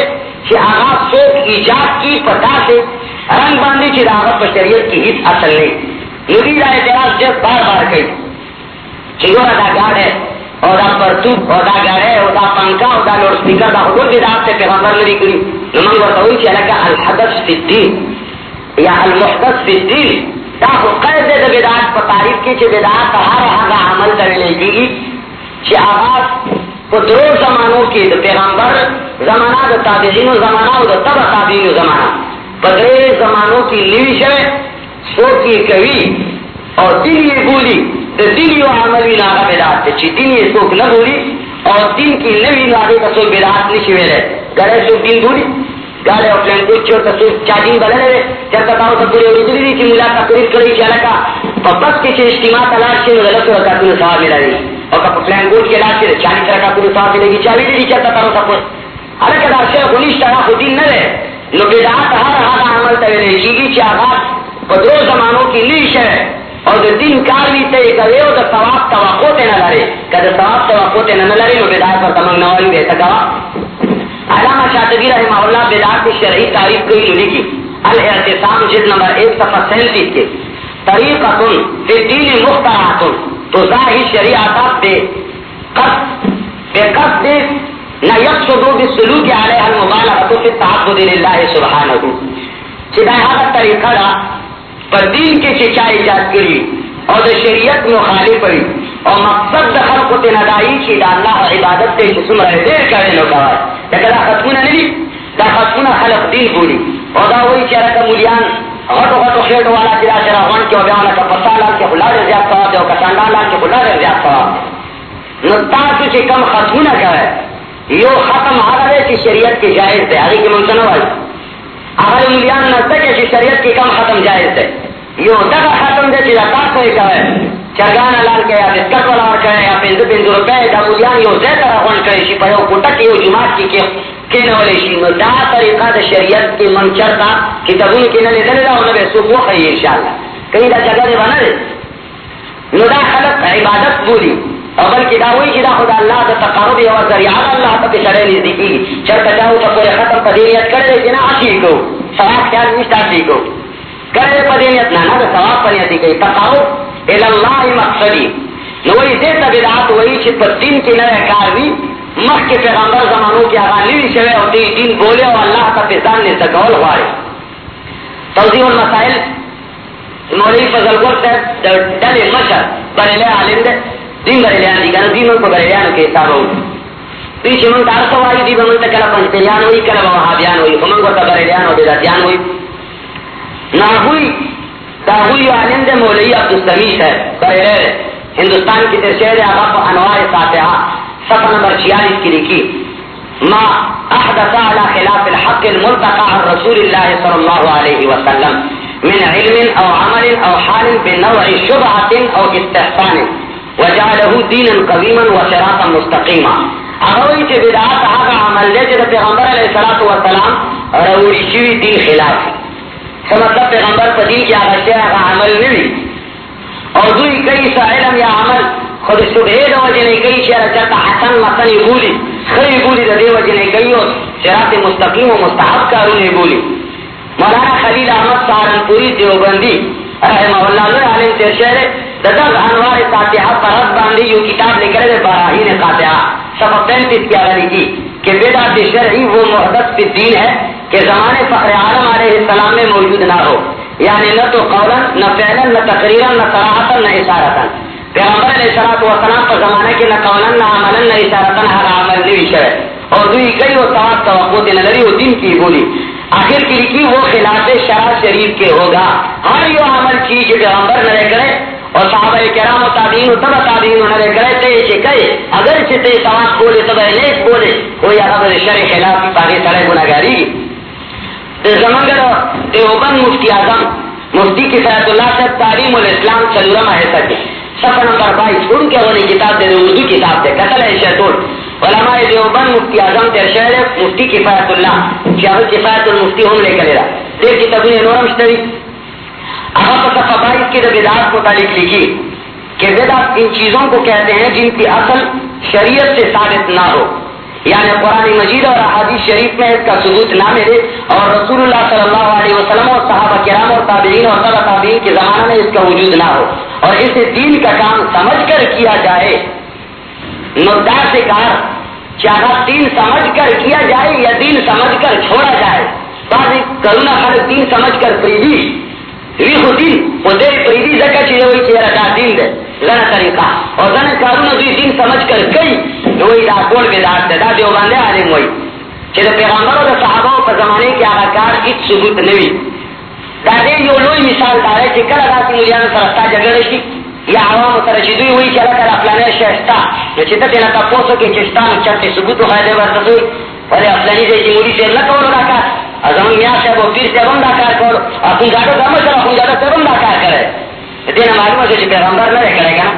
کہ آغا سوک ایجاد کی پتا سے رنگ باندھی چی دعوت پر شریعت کی ہیچ اصل نہیں. نبی رائے اعتراض جب بار بار کئی چیزوں کا گاڑ ہے او پرتوب دا پیغمبر الحدث فی الدین یا المحدث فی الدین۔ دا قید دے بدعات تعریف کی بدعات ہر عمل لے گی۔ آغاز کو زمانوں کی دا پیغمبر، زمانہ دا تابعین و زمانہ و دا تبع تابعین و زمانہ۔ پدرے زمانوں کی لیوی شوے، سو کی اور دل یہ بولی تو دل یو عملی ناغا بیدات چی دل یہ سوک نہ بولی اور دن کی نوی ناغے کا سوک بیدات نہیں شوے رہے۔ گرے سوک دن بولی گاڑے اور پلین کو چور تا سوک چاجین بلے رہے۔ چر تا تاو تا پوری اور ادری دی چی ملا تقریر کری چی لکا پس کے چی اجتماع تلاش چی غلط و رکا تنو سواب ملا دی اور کپا پلین گوٹ کے لاش چی چالیس رکا تنو سواب ملے گی چالی دی چر تا تاو تا پوری حالکہ دا شیخ خلیش تا خود دن نہ رہے۔ نو بیدات ہر ہر عمل تا ویلے چیگی چی آغاز۔ پدرو زمانوں کی لیش ہے۔ اور جو دن کار بھی تے کرے او دا ثواب توقع تے نہ لرے کہ ثواب توقع تے نہ لرے نو بدعت پر تمنگ نوالی بے تکا علامہ شاطبی رحمہ اللہ بدعت کی شرعی تعریف کوئی لکھی کی۔ الاعتصام جلد نمبر ایک، صفحہ سینتیس کے۔ طریقۃ فی دین مخترعۃ تو ظاہر شریعت بے قصد بے قصد نہ یقصد بالسلوک علیہ المبالغۃ فی التعبد للہ سبحانہ۔ چدا ہر طریقہ پر دین کے چچا ایجاد کری اور دا شریعت مخالف ہوئی اور مقصد دا خلق تے ندائی چی دا اللہ عبادت تے جسم رہے دیر کرے لو گوائی لیکن دا ختمون نہیں دا ختمون خلق دین بولی۔ اور دا وہی چیرہ کا مولیان غٹو غٹو خیٹ والا چرا چرا غن کے وبیانا کا پسا لال کے خلا دے زیاد ثواب دے اور کسانڈا لال کے خلا دے زیاد ثواب نو تاکہ چی کم ختمون کرے، یو ختم آگا دے چی شریعت کی جائز دے آگے کی منسنو والی۔ اگر ملیان نہ تکے چی شریعت کی کم ختم جائز دے۔ یو دغه ختم دے چی دا کوئی کوئے چرگان لال کے یا بسکت والا اور کہے یا پینزو پینزو روپے دا ملیان یو زی طرح خون کرے شی پیو کٹک یو جماعت کی کہ کہنے والے شی؟ نو دا طریقہ دا شریعت کی منچر تا کتابون کی نلے دلے دا انہوں نے سوک وہ خیئے انشاءاللہ۔ کہیں دا جگہ دے بنا دے۔ نو دا خلق عبادت بولی۔ اور بلکہ دا ہوئی دا خدا اللہ دا تقرب یا ذریعہ اللہ تا پشرے نزدیکی چرتا جاؤ تا پورے ختم پدیریت کر دے جنا آشی کو. سواب خیال نشتا آشی کو. کرے پدیریت نانا دا سواب پنیتی کئی تقرب الاللہ مقصدی. نو وہی دے تبیدات وہی چی پر دین کی نئے کاروی مخ کے پیغمبر زمانوں کی آغانیوی شوے اور دین بولے اور اللہ تا پیزان نے سکول ہوارے توضیح المسائل. مولوی فضل گل صاحب ڈلے مشر بریلے عالم دے دین بریلیان دی کنو دینوں کو بریلیان کے حساب ہو پیچھے من تار سوائی دی بمن تکلا پنچتریان ہوئی، کلا وہابیان ہوئی خمن کو تا بریلیان ہو بیداتیان ہوئی۔ نہ ہوئی تا ہوئی عالم دے مولوی عبدالسمی صاحب بریلے ہندوستان کی ترشیر آغا انوار فاتحہ، صفحہ نمبر چھیالیس کی لکھی۔ ما احدث على خلاف الحق الملتقى عن رسول الله صلى الله عليه وسلم من علم او عمل او حال بنوع شبعة او استحسان۔ وجعله دينا قويما وصراطا مستقيما. اغوی چې بدعات هغه عمل دی چې پیغمبر علیه الصلاۃ والسلام راوړي شوی دین خلاف. څه مطلب؟ پیغمبر په دین کې هغه شی، هغه عمل نه وي. او دوی کوي علم یا عمل؟ خود شبهه د وجه نه کوي چې راځه حسن مثلا بولی خری بولی د دې وجه نه کوي او صراط مستقیم او مستحب کارونه بولی مولانا خلیل احمد سہارنپوری دیوبندی رحمہ اللہ علیہ عالم تیر شہر ددغ انوار فاتحہ پر رد باندھی یوں کتاب لکھ رہے براہین قاتحہ صفحہ پینتیس کی اگر کی کہ بیدات شرعی وہ محدث فی الدین ہے کہ زمان فخر عالم علیہ السلام میں موجود نہ ہو۔ یعنی نہ تو قولا، نہ فعلا، نہ تقریرا، نہ صراحتا، نہ اشارتا۔ پیغمبر علیہ الصلوۃ والسلام پر زمانے کے نہ قولا نہ عملا، نہ اشارتا ہر عمل نہیں شرع۔ اور دوی کئی وہ ثواب توقع نہ لری، وہ دین کی بولی۔ آخر کی لکھی وہ خلاف شرع شریف کے ہوگا۔ ہر یہ عمل چیز جو پیغمبر نہ کرے اور صحابہ کرام تابعین و تبع تابعین نہ کرے تے یہ کہے، اگر چتے سماج بولے، تو نیک بولے۔ کوئی اگر شرع خلاف باقی سڑے گناہگاری زمانگڑ دیوبند مفتی اعظم، مفتی کی کفایت اللہ سے تعلیم الاسلام چلورم ہے سکے سفر نمبر بائیس، ان کے ہونے کتاب دے اردو کتاب دے۔ قتل ہے شیطون علماء دیوبند مفتی اعظم در شہر مفتی کفایت اللہ شاہ کفایت المفتی ہم لے کر رہا۔ دیر کتاب نورم شتری اگر تو سفر بائیس کی بدعات متعلق لکھی کہ بدعات ان چیزوں کو کہتے ہیں جن کی اصل شریعت سے ثابت نہ ہو۔ یعنی قرآن مجید اور احادیث شریف میں اس کا ثبوت نہ ملے اور رسول اللہ صلی اللہ علیہ وسلم اور صحابہ کرام اور تابعین اور طبع تابعین کے زمانہ میں اس کا وجود نہ ہو اور اسے دین کا کام سمجھ کر کیا جائے۔ ندا سے کہا چاہا دین سمجھ کر کیا جائے یا دین سمجھ کر چھوڑا جائے، بعض کرونا ہر دین سمجھ کر پریدی وی خو دین. او دے پریدی زکا چیزے وہی چیرا دا دین دے. غنا طریقہ اور غنا کرونا دوی دین سمجھ کر کئی وہی دا کول بیدار دے. دا دیو باندے عالم وہی. چیزے پیغمبر و دا صحابہ پر زمانے کی آغا کار ایک ثبوت نوی دا دے یو لوی مثال دا دارے چی کل دا سی ملیان سرستا جگڑ شی. یا عوام سره چې دوی وایي چې الله تعالی پلانې شستا نو چې ته تینا تاسو کې چې ستاسو چټي ثبوت خو ورته وي ولې افلانی دې چې مولي سره نه کول راکا ازمن میا صاحب او پیر صاحب هم کار کول اپن ګاډو دمه سره اپن ګاډو سره هم کار کړي دې نه معلومه چې پیغمبر نه کړي کنه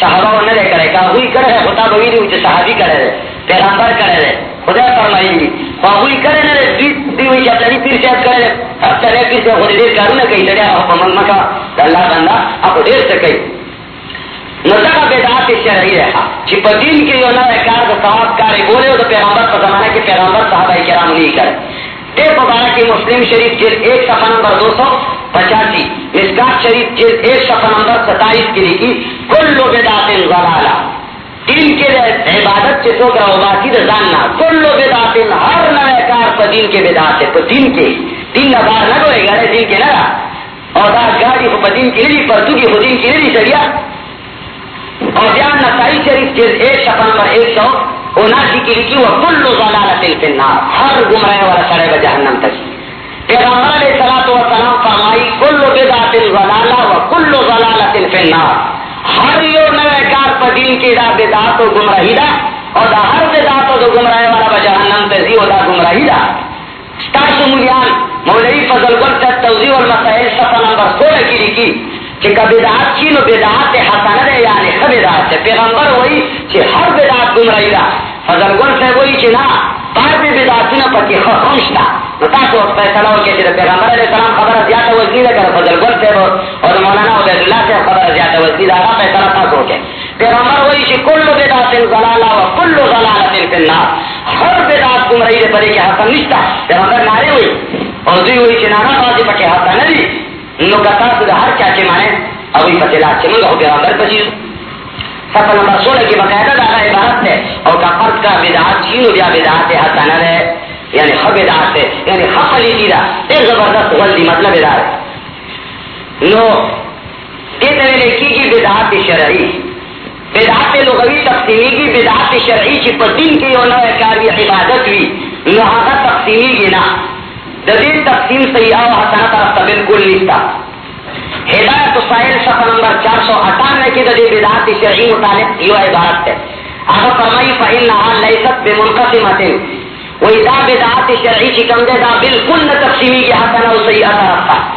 صحابه نه کړي کا وی کړي خدا به وی چې صحابي کړي پیغمبر خدا فرمایي خو وی کړي نه دې دې وی چې پیر صاحب کړي اکثر پیر صاحب دې کارونه کوي چې په من مکا الله بندا اپ ډېر څه کوي نظر بیدات شرعی رہا۔ چی پا دین کے یو نوے کار دا ثواب کاری بولے دا پیغمبر پا زمانہ کے پیغمبر صحابہ کرام نہیں کرے۔ دے مبارک مسلم شریف جلد ایک صفحہ نمبر دو سو پچاسی۔ مسکات شریف جلد ایک صفحہ نمبر ستائیس کی لکھی، کلو بدات ضلالہ۔ دین کے عبادت سے سوک رہا باقی دا جاننا کلو بدات ہر نوے کار پا دین کے بدات ہے پا دین کے۔ دین نبار نہ گوئے گا دین کے نہ اور دا گاڑی کو پا دین کی نہیں پرتو کی خود دین کی نہیں شریعہ اور بیان نسائی شریف جلد ایک شفا نمبر ایک سو اناسی کی وہ کل ضلالت النار، ہر گمراہ والا سڑے گا جہنم تک۔ پیغمبر علیہ الصلوۃ والسلام فرمائی، کل بدعت ضلالہ و کل ضلالت النار۔ ہر یو نئے کار پر دین کی دا بدعت و گمراہی دا، اور دا ہر بدعت و گمراہ والا جہنم تے زیو دا گمراہی دا۔ ستاسو مولیان، مولوی فضل گل سے توضیح المسائل صفحہ نمبر 16 کی لکھی کہ کا بدعات کی نو بدعات حسنہ دے یعنی ہر بدعات ہے۔ پیغمبر وہی کہ ہر بدعات گمراہی دا فضل گل سے وہی کہ نا پار بھی بدعات نہ پتی خمشتا نو تاسو فیصلہ ہو کہ پیغمبر علیہ السلام خبر زیادہ وزنی دے کر فضل گل سے اور مولانا عبید اللہ سے خبر زیادہ وزنی دا فیصلہ تاسو ہو پیغمبر وہی کہ کل بدعات ضلالہ و کل ضلالت فی النار۔ ہر بدعات گمراہی دے پری کہ حسن نشتا۔ پیغمبر نارے ہوئی۔ اور دوی ہوئی کہ نانا بازی پکے حسن ندی نو کتا سودا ہر کیا کے مانے، ابھی پتلا چھ منگا ہو گیا اندر پچیز سفر نمبر سولہ کی باقاعدہ دادا عبارت ہے اور کا فرد کا بدعات چین ہو گیا بدعات حسنہ ہے۔ یعنی خب بدعات یعنی ہے یعنی خب علی دیدہ ایک زبردست غلطی مطلب ادار ہے۔ نو دیتے میں لکھی کی بدعات شرعی۔ بدعات لغوی تقسیمی کی بدعات شرعی چی پر دین کی یونہ کاری عبادت ہوئی۔ نو، آغا تقسیمی گنا دلیل تقسیم سیاح و حسنہ طرف بالکل نشتا ہدایت سائل صفحہ نمبر چار سو اٹھانوے کی دلیل بدعات شرعی متعلق یہ عبارت ہے۔ آگا فرمائی فإنها ليست بمنقسمة۔ وإذا بدعات شرعی چکم دے دا بالکل نہ تقسیمی کی حسنہ و سیاح طرف تھا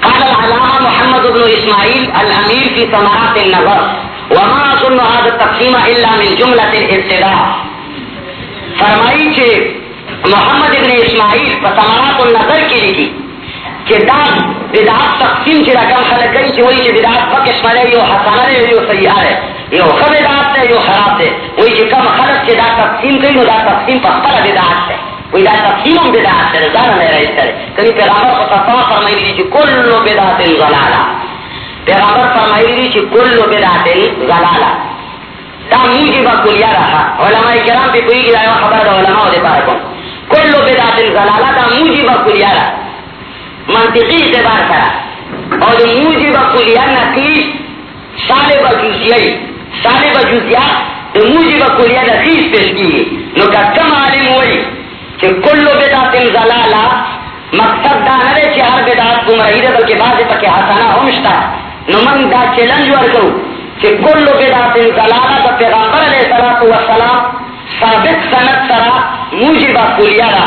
قال العلامة محمد بن إسماعيل الأمير في ثمرات النظر، وما أظن هذا التقسيم إلا من جملة الابتداء۔ فرمائی چھے محمد ابن اسماعیل پر النظر کی لکھی۔ کہ دا بدعات تقسیم چھ رقم خلق گئی چھے وہی چھے بدعات پک اسمال ہے یو حسانہ ہے یو سیاح ہے۔ یو خب بدعات ہے یو خراب ہے۔ وہی چھے کم خلق چھے دا تقسیم کئی نو دا تقسیم پر خبر بدعات ہے۔ وہی دا تقسیم ہم بدعات ہے زارا میرا اس طرح۔ کبھی پیغامبر کو تصوہ فرمائی لی چھے کلو بدعات ضلالہ پیغامبر فرمائی لی چھے کلو بدعات ضلالہ دا موجب کلیا رہا۔ علماء کرام پہ کوئی گرائیو خبر دا علماء دے پارکوں کلو بدعت الزلالہ دا موجب کلیارا منطقی اعتبار کرا. اور موجب کلیا نقیش سالب جزیائی سالب جزیا تو موجب کلیا نقیش پیش کی نو کا کم عالم ہوئی کہ کلو بدعت الزلالہ مقصد دا نرے چی ہر بدعت گمرائی دے، بلکہ بعض پکے حسانہ ہمشتا نو من دا چلنج ورکو کہ کلو بدعت الزلالہ دا پیغمبر علیہ السلام ثابت سنت سرا موجبہ کلیا را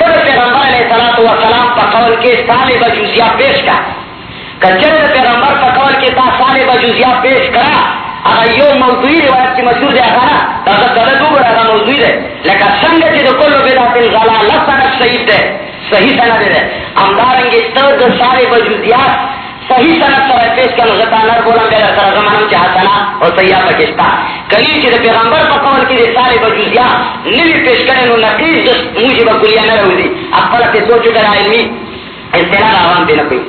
پر پیغمبر علیہ الصلوۃ والسلام پر قول کے سالے بجوزیا پیش کا کچر پیغمبر پکول کے تا سالے بجوزیا پیش کرا، اگر یو موضوعی روایت کی مشہور ہے کھانا تو اگر غلط ہو رہا موضوعی ہے۔ لیکن سنگ چیز کل بے داخل الغلا، لفظ صحیح ہے، صحیح سنا دے رہے ہم دارنگے تو سارے بجوزیات صحیح سنت سره پیش کړه زه تعالی بولم بیا سره زمانم چې حسنا او سیئه پکشتا کلی چې پیغمبر په قول کې رساله بجوزیا نوی پیش کړي نو، نقیز د موجب کلیه نه راوځي خپل ته سوچ کړه علمي استناد روان دي نه کوي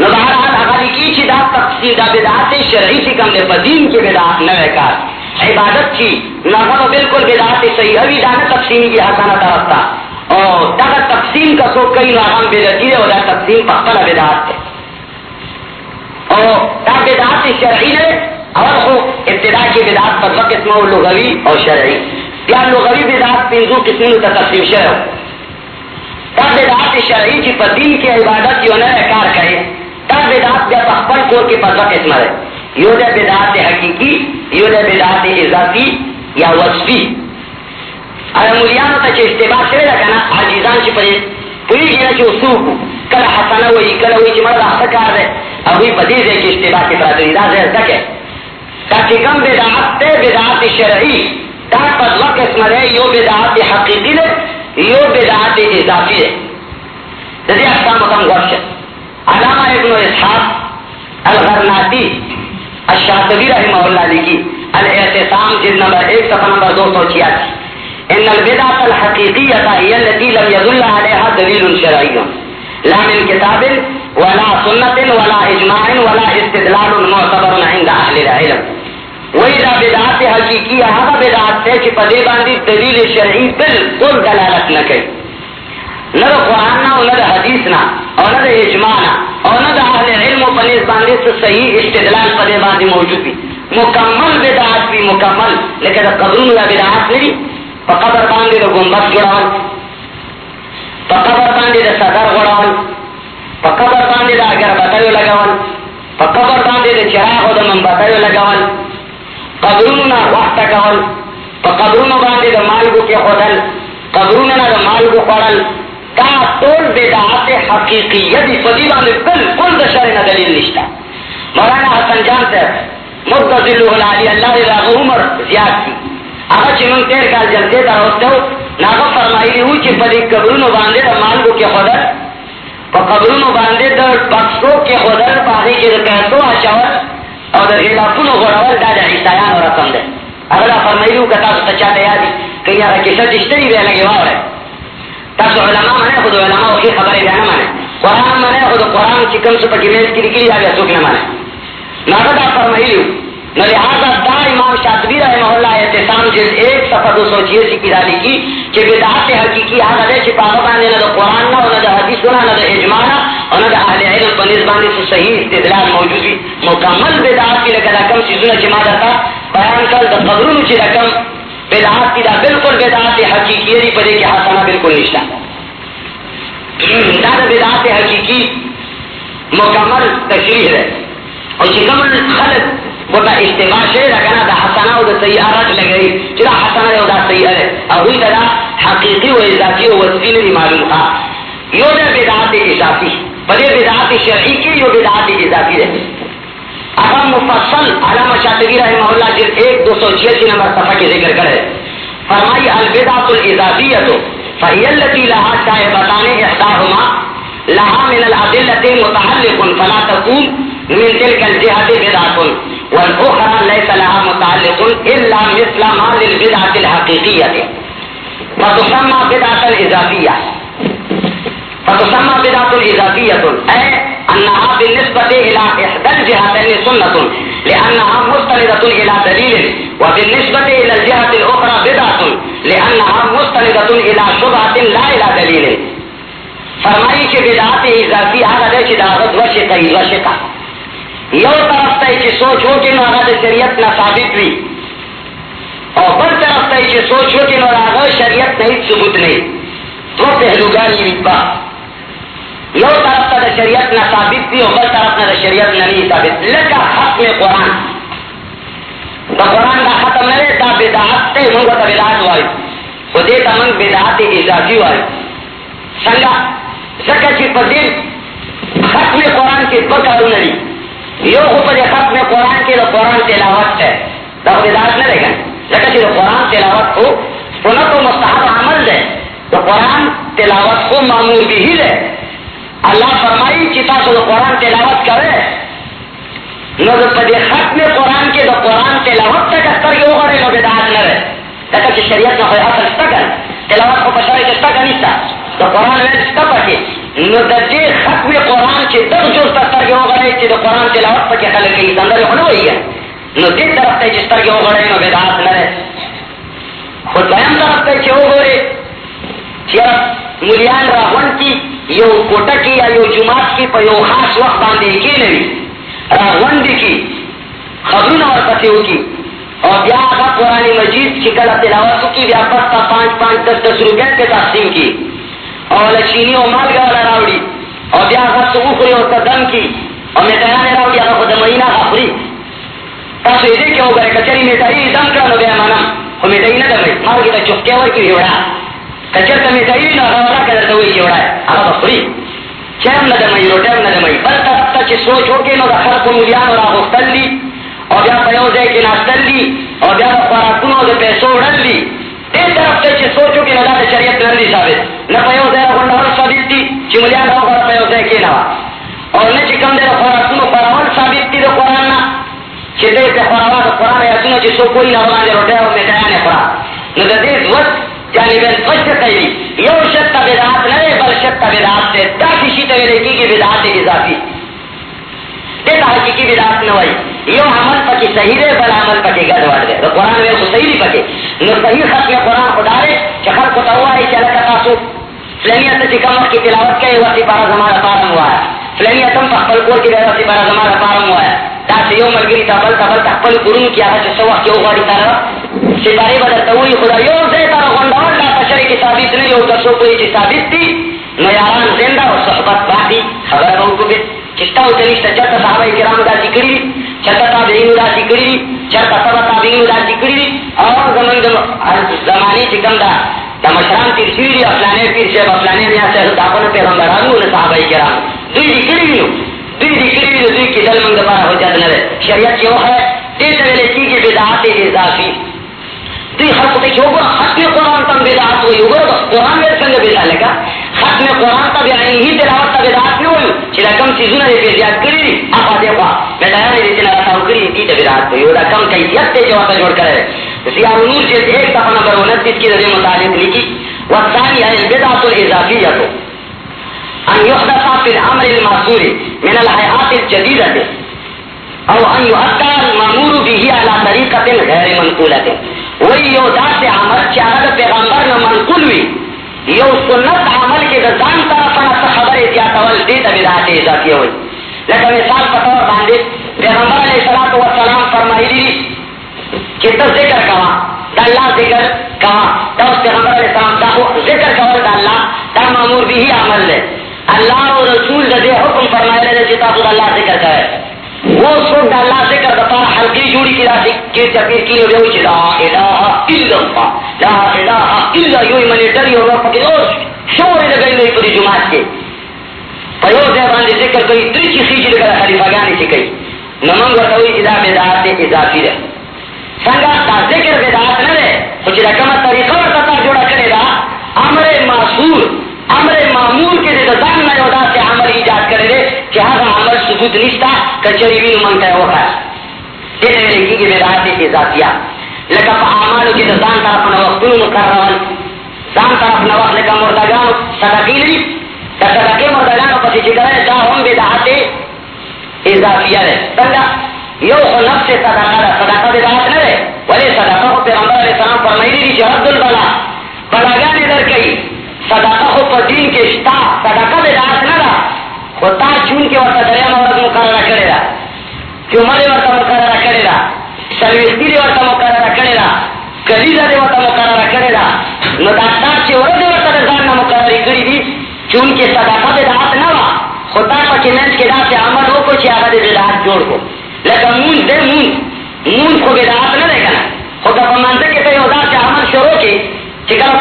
نو بہرحال هغه کی چې دا تفسیر دا بدعت شرعی چې کوم په دین کې بدعت نه کار۔ عبادت کی نو هغه بالکل بدعت صحیح وی دا تقسیم کی حسنه طرف تا۔ او دا تقسیم کا سو کئی راغم بدعتی او دا تقسیم په خپل بدعت او دا بدعت شرعی نه اور خو ابتدا کی بدعت پر وقت قسمه لغوی او شرعی۔ بیا لغوی بدعت پنځو قسمونو ته تقسیم شوی دا بدعت شرعی چې په دین کې عبادت یو نه کار کوي دا بدعت بیا خپل کور کې په قسم ده یو ده بدعت حقیقی یو ده بدعت اضافی یا وصفی۔ اره مولیانو ته چې اشتباه شوی ده عاجزان چې پرې پوهېږي نه چې اصول کله حسنه وایي، کله وایي چې مړه کار دی. هغوی په دې ځای کې اشتباه کې پراته دي. دا ځای زده کړئ. چې کوم بدعت دی، بدعت شرعي. دا په دوه قسمه دی. یو بدعت حقیقي دی، یو بدعت اضافي دی. د دې ته غوږ ابن اسحاق الشاطبی رحمہ اللہ لکھی الاعتصام جلد نمبر ایک صفحہ نمبر دو سو چھیاسی. ان البدعة الحقيقية هي التي لم يدل عليها دليل شرعي لا من كتاب ولا سنة ولا إجماع ولا استدلال معتبر عند أهل العلم۔ وإذا بدعات حقيقية هذا بدعات سے چھ پدے باندی دلیل شرعی بالکل دلالت نہ کئی نہ قرآن نہ نہ حدیث نہ، اور نہ اجماع نہ، اور نہ اہل علم و پنیز باندے سے صحیح استدلال پدے باندی موجود بھی۔ مکمل بدعات بھی مکمل، لیکن قبرون یا بدعات نہیں۔ قبر باندې د ګمبد جوړول په قبر باندې د صدر غوړول په قبر باندې د اگربتیو لګول په قبر باندې د چراغو د منبتیو لګول قبرونو نه وخت کول په قبرونو باندې د مالګو کې خودل، قبرونو نه د مالګو خوړل دا ټول بدعات حقیقیه دي په دې باندې بالکل د شرع نه دلیل نشته مولانا حسن جان صاحب مبتذل العلی الله دې عمر زیات دي هغه چې موږ تیر کال جلسې ته راوستو هغه فرمایلی وو چې په دې قبرونو باندې د مالګو کې خودل په قبرونو باندې د بکسو کې خودل په هغې کې د پیسو اچول او د غلافونو غوړول دا د عیسایانو رسم دی هغه دا فرمایلی وو که تاسو ته چاته یاد وي که یې هغه کیسه چې شته وي بیا لږې واورئ تاسو علما منئ خو د علماو ښې خبرې بیا نه منئ قرآن منئ خو د قرآن چې کوم څه پکې منځ کې لیکلي دا بیا څوک نه منئ نو هغه دا فرمایلی وو لہذا دا امام شاطبی رحمہ اللہ ایک صفحہ دو سو چھیاسی کی کی کہ حقیقی آگا دے چھ پاگا باندے نہ دا قرآن نہ نہ دا حدیث نہ نہ دا اجماع نہ اور نہ دا اہل علم باندے صحیح استدلال موجود بھی مکمل کی چیزوں چھ تھا بیان کر دا قبرون چھ رقم کی دا بالکل حقیقی دی پدے کہ حسنہ بالکل نشتا دا دا حقیقی مکمل تشریح ہے۔ اور خلق ورته اشتباه شوی ده کنه د او د سیئه رټ لګوي چې دا او دا سیئه ده هغوی ته دا حقیقي او اضافي او وصفي نه معلوم ښه یو ده بدعت اضافي په دې بدعت شرعي کې یو بدعت اضافي ده؟ هغه مفصل علامه شاطبی رحمه الله جلد ایک دو سو چھیاسی نمبر صفحه کې ذکر کړی فرمائی البدعت الاضافیه فهي التي لها شائبتان احداهما لها من الادله متعلق فلا تكون من تلك الجهه بدعه والاخرى ليس لها متعلق الا مثل ما للبدعه الحقيقيه فتسمى بدعه اضافيه فتسمى بدعه اضافيه اي انها بالنسبه الى احدى الجهتين سنه لانها مستنده الى دليل. وبالنسبه الى الجهه الاخرى بدعه لانها مستنده الى شبهه لا الى دليل. فرمائی کہ بدعت اضافی هغه دی چې دا غد یو طرف ته چې سوچ وکړي نو هغه د شریعت نه ثابت وي او بل طرف ته چې سوچ وکړي نو هغه شریعت نه هیڅ ثبوت نه دو پهلوګانې وي با۔ یو طرف ته د شریعت نه ثابت وي او بل طرف نه د شریعت نه نه ثابت۔ لکه ختم قرآن۔ د قرآن دا ختم نه دا بدعت ته موږ ته بدعت وایو خو دې ته موږ بدعت اضافي وایو څنګه ځکه چې په دې ختم قرآن کې دوه کارونه دي یو خو په ختم قرآن کې د قرآن تلاوت ده دا خو بدعت نه دی ځکه چې قرآن تلاوت خو سنت او مستحب عمل ده د قرآن تلاوت خو معمول به ده الله فرمایي چې تاسو د قرآن تلاوت کوئ نو د قرآن کې قرآن تلاوت ته کستر یو غړي نو بدعت نه ده ځکه شریعت نه خو اصل شته تلاوت خو په شرع کې شته قرآن ویل شته پکې نو د دې ختم قران چې د جوړ جو سترګې وغړې چې د قران تلاوت پکې خلک یې څنګه له وایي نو دې طرف ته چې سترګې وغړې نو بدعت نه ده خو دویم طرف ته چې وګورې چې مليان راغون کی یو کوټه کې یا یو جمعات کې په یو خاص وخت باندې کې نه وي راغون دي کی خبرونه ورپسې وکي او بیا هغه قرآن مجید چې کله تلاوت وکي بیا پس پانچ پانچ دس دس روپیه په تقسیم کی۔ او لچینی او مالګه ولا راوړي او بیا هغه څه وخوري او تدم کی او میټایانې راوړي هغه خو د مهینه خوري تاسو دې کې وګورئ کچري میټایي دم کړه نو بیا معنا خو میټایي نه دمي مالګه ته چوکې ورکړي وړا کچر کا ته میټایي نه هغه ولا کړه ته وایي وړا هغه خوري چم نه دمي روټم نه دمي بل تاسو چې سوچ وکړئ نو دا د خلکو مليان راغوښتل دي او بیا په یو ځای کې ناستل دي او بیا د خوراکونو د پیسو وړل دي دې طرف ته چې سوچو کې نه د شریعت نه دي ثابت نه په یو ځای غونډول ثابت دي چې مليان راغوړ په یو ځای کې نه او نه چې کوم د خوراکونو خورول ثابت دي د قرآن نه چې دې ته خوروا د قرآن آیاتونه چې څوک وایي هغه باندې روټۍ او میټایانې خورا. نو د دې دوه جانبین پچ کوي یو شت بدعات نه بل شت بدعات ده دا شي ته ویل کېږي بدعات اضافي دې حقیقي بدعت نه وای یو عمل پکې صحیح دی، بل عمل پکې ګډوډ دی. د قران ویل خو صحیح دی پکې؟ نو صحیح خط میں ختم قران خدای چې خلق ته وایي چې لکه تاسو فلانیه ته چې کوم کې تلاوت کوي وختي بار زمانه پاره وایي فلانیه تم په خپل کور کې د وختي بار زمانه پاره وایي دا چې یو ملګری ته بل ته بل خپل کورونو کې هغه څه وخت یو غواړي تر چې باري بدل ته وایي خدای یو ځای ته غونډول لا بشری کې ثابت نه یو تاسو کوی چې ثابت دي نو یاران زنده او صحبت باقي خبره وکړي چستا او تنشتا چرتا صحابه کرام دا ذکری دی چرتا تابعین دا ذکری دی چرتا سبا تابعین دا ذکری، اور زمان زمانی چکم دا دا مشران تیر شوی دی، افلانے پیر شیب افلانے بیا سے داپن پیغمبرانو ان صحابه کرام۔ دوی ذکری دی دوی ذکری دی دوی کی دل منگ بارا حجت نرے شریعت چیو ہے دیتا ویلے چیزی بدعات اضافی۔ دوی خلق ته چې وګوره ختم قرآن تم بدعت وي وګوره قرآن ور څنګه بدعت لګا ختم قرآن ته بیان هی تلاوت ته بدعت نه وي چې دا کم چیزونه دې زیات کړی دي هغه دې وا بدایان دې چې نه تاسو کړی دي ته بدعت وي دا کم کیفیت ته جواب جوړ کړي سیار نور چې ایک صفحه نمبر 29 کې دې متعلق لیکي والثاني البدعة الإضافية. أن يحدث في الأمر المأثور من الهيئات الجديدة او ان يؤدى المامور به على طريقة غير منقولة. وی یو داس عمل چې هغه پیغمبر نه منقول وي یو سنت عمل کې د ځان طرفه نه خبرې زیاتول، دې ته بدعت اضافي وي لکه مثال په تور باندې پیغمبر علیه الصلاۃ والسلام فرمایلی چې ته ذکر کوا د الله ذکر کوا دا اوس پیغمبر علیه السلام دا ذکر کول د الله، دا مامور به عمل دی. الله او رسول دې حکم فرمایلی چې تاسو د الله ذکر کوئ. وہ سن اللہ سے کر دفعہ ہلکی جوڑی کی راسی کے چپیر کی ہو گئی لا الہ الا اللہ، لا الہ الا یوں منی ڈری اور پکے اور شور لگئی نہیں پوری جماعت کے۔ پیو زبان دے ذکر کوئی تری چیز خیج لگا خلیفہ گانی سے کئی نمنگ و توی اذا بدعات اضافی رہے سنگا دا ذکر بدعات نہ رہے کچھ رقم طریقہ اور جوڑا کرے گا، امر معصور امر هغه عمل ثبوت نشته کچری وینو مونږ ته وکړه دې ته ویل کېږي بدعات اضافیه لکه په اعمالو کې د ځان طرف نه وختونو مقررول ځان طرف نه وخت لکه مردګانو صدقې لري د صدقې مردګانو پسې چې کوي دا هم بدعات اضافیه ده څنګه یو خو نفس صدقه ده صدقه بدعات نه ده ولې صدقه خو پیغمبر علیه السلام فرمایلی دي چې رد البلا۔ بلاګانې درکوي صدقه خو په دین کې شتا صدقه به داس نه ده خو تا چون کې ورته دریا مورد مقرره کړې ده چومره ورته مقرره کړې ده سرویستی ورته مقرره کړې ده کلیزه دې ورته مقرره کړې ده نو دا تا چې ورته ورته ځان نه مقرره کړې دي چون کې صدقه به داس نه وه خو تا پکې منځ کې داسې عمل وکړو چې هغه دې بدعت جوړ کړو لکه مونځ دی مونځ مونځ خو بدعت نه دی که نه خو که په منځه کې ته یو داسې عمل شروع کړې چې کله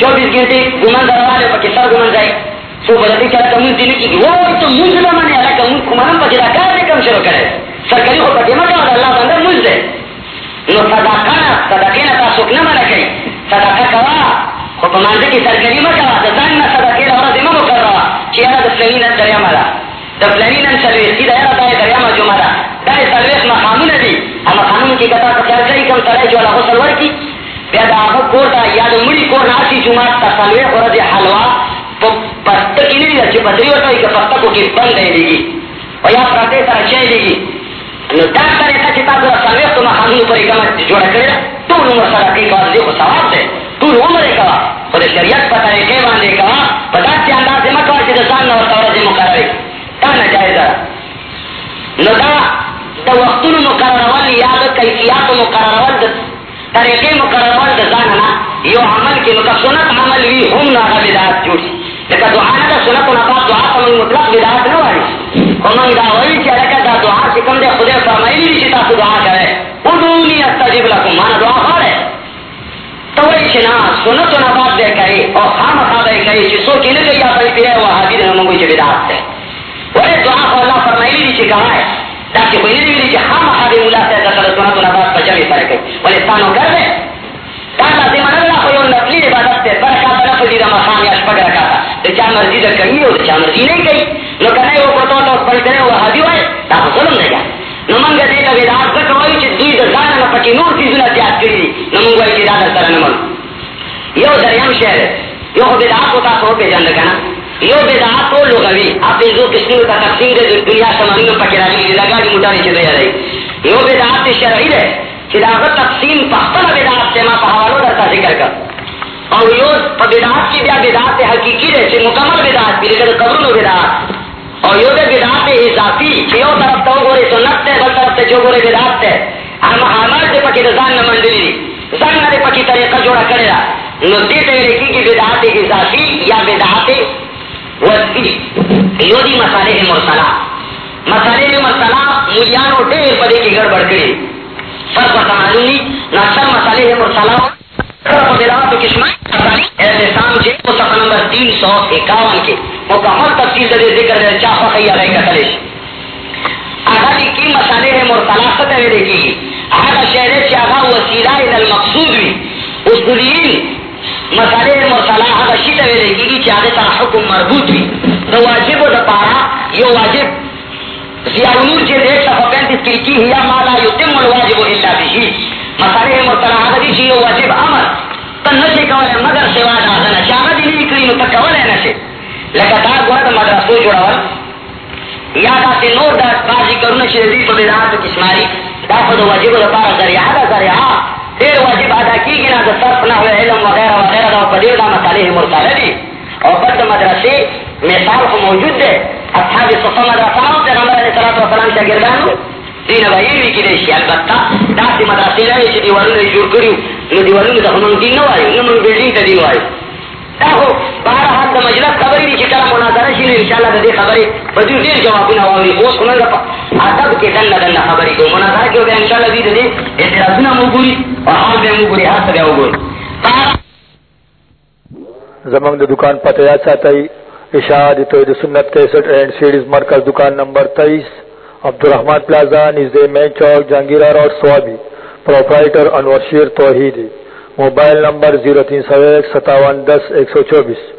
چوبیس گھنٹے گمن دروازے پکې سر گمن ځای سو بلدی چا ته مونږ دي نه کیږي وای ته مونږ نه منې الکه مونږ کومه کم شروع کړي سرکاري خو پکې مګا الله باندې مونږ دې نو صدقه نه صدقه نه تاسو نه منه کوي صدقه کوا، خو په مانځ کې سرکاري مګا د ځان نه صدقه له ورځې مو کړو دریا مالا د فلانین سرویس دا هغه د دریا ما جمعه دا دا سرویس مقامونه دي هغه قانون کې کته په خیال کوي کوم سره چې ولا غسل بیا دا هغه کور ته یا د مړي کور ناسي جمعه ته سلوي ورځې حلوا په پست کی نہیں اچھی پتری ہوتا ہے کہ پست کو کی بند ہے دیگی اور یا پراتے سر اچھے دیگی نو دا سره ته چې تاسو سره ته ما خامي پر کومه جوړ کړل ټول عمر سره کې کار دی ثواب دی ټول عمر یې کوا خو شریعت په طریقې باندې کوا په داسې انداز یې چې ځان نو ورته مقرري دا نه جایز نو دا د وختونو مقررول یا د کیفیت مقررول د طریقې مقررول د ځان نه یو عمل کې نو سنت عمل وی هم نه بدعت جوړ شي لکه دعا نه سنت نه دعا ته مطلق بدعت نه وایي خو دا وایي چې لکه دا دعا چې کوم دی خدای فرمایلی چې تاسو دعا کوئ ادعوني استجب لكم معنا دعا غواړئ ته وایي چې نه سنت نه بعد دی کوي او خامخا به یې کوي چې څوک یې نه کوي یا به یې وهابي دی نو موږ چې بدعت دی ولې دعا خو الله فرمایلی چې کوئ دا چې خو یې نه ویلي چې خامخا به ملا صاحب درته د نه بعد په جمع سره کوي ولې ستا نوکر دی دا لازمه نه ده خو یو نفلي عبادت دی دوه رکعته نفل دي د ماښام یا شپږ رکعته د چا مرضي ده کوي او د چا مرضي نه کوي نو کنه یو پروتو ته خپل کړي او هدي وای دا ظلم دی نو موږ دې ته بدعت ځکه وایو چې دوی د ځان نه پکې نور څیزونه زیات کړي نو موږ وایو چې دا سره نه مونږ یو دریم شعر یو بدعت کو تاسو په جان کنه یو بدعت او لغوي اپې زو قسمه ته تفسیر د دنیا سمانو پکې راځي لګاړي موټرې چې دی یو بدعت شرعي ده چې دا تقسیم په خپل بدعت ته ما په حوالو درته ذکر کړ او یو په بدعت کې بیا بدعت حقيقي ده مکمل بدعت دی لکه قبرونو بدعت او یو د بدعت یو طرف ته وګوري سنت ته بل طرف ته چې وګوري بدعت ته هم عمل دې پکې د ځان نه منډلې دي ځان نه پکې طریقه جوړه کړې ده نو دې ته لکه کې بدعت اضافي یا بدعت وصفي یو دي مسالې مرسله مسالې مرسله مليانو ډېر په دې کې ګډوډ کړي فرق ورته معلوم نمبر تین سو اکاون کے۔ مکمل تفصیل ذکر چاہ خیا رہے کی مسالے آگا شہر سے آگا وسیلہ المقصود بھی۔ مسالے آگا ہے حکم مربوط بھی۔ تو واجب و دپارا یہ واجب ضیاء النور ایک پینتیس کی مالا یتم الواجب الا مسالے مرتلا آگا دی چیئے واجب امر. تن نشي کولای مگر سیوا د اذن چا دې نه کړی نو تکولای نشي لکه دا ګور د مدرسو جوړول یا دا چې نور د بازي کارونه چې دې په بدعات کې شماري دا په واجب لپاره ذریعہ ده ذریعہ ډېر واجب ادا کیږي نه د صرف نه علم وغیرہ وغیرہ دا په دې د مسالې مرتبه دي او په مدرسې مثال خو موجود ده اصحاب صفه مدرسه پیغمبر علیه الصلاه والسلام شاګردانو دین وایي کې دي شي البته دا چې مدرسې لري چې دیوالونه جوړ کړیو نو دیوالونو ته موږ دین نه وایو نو موږ بلډینګ ته دی وایو دا خو بهر حال د مجلس خبرې دي چې کله مناظره شي ان شاء د دې خبرې په دې ډېر جوابونه واوري اوس کومه ادب کې دنه دنه خبرې کوو مناظره کې به ان شاء الله دې اعتراضونه مو ګوري او حال به مو ګوري هر څه به وګوري زمنګ د دکان پته یا ساتي اشاعت توحید سنت 61 اینڈ سیریز مرکز دکان نمبر 23 عبدالرحمان پلازا نزد مین چوک، Jahangira road, Swabi. Proprietor Anwar Sher Tauheedi. Mobile number zero تین سو ایک، ستاون دس، ایک سو چوبیس.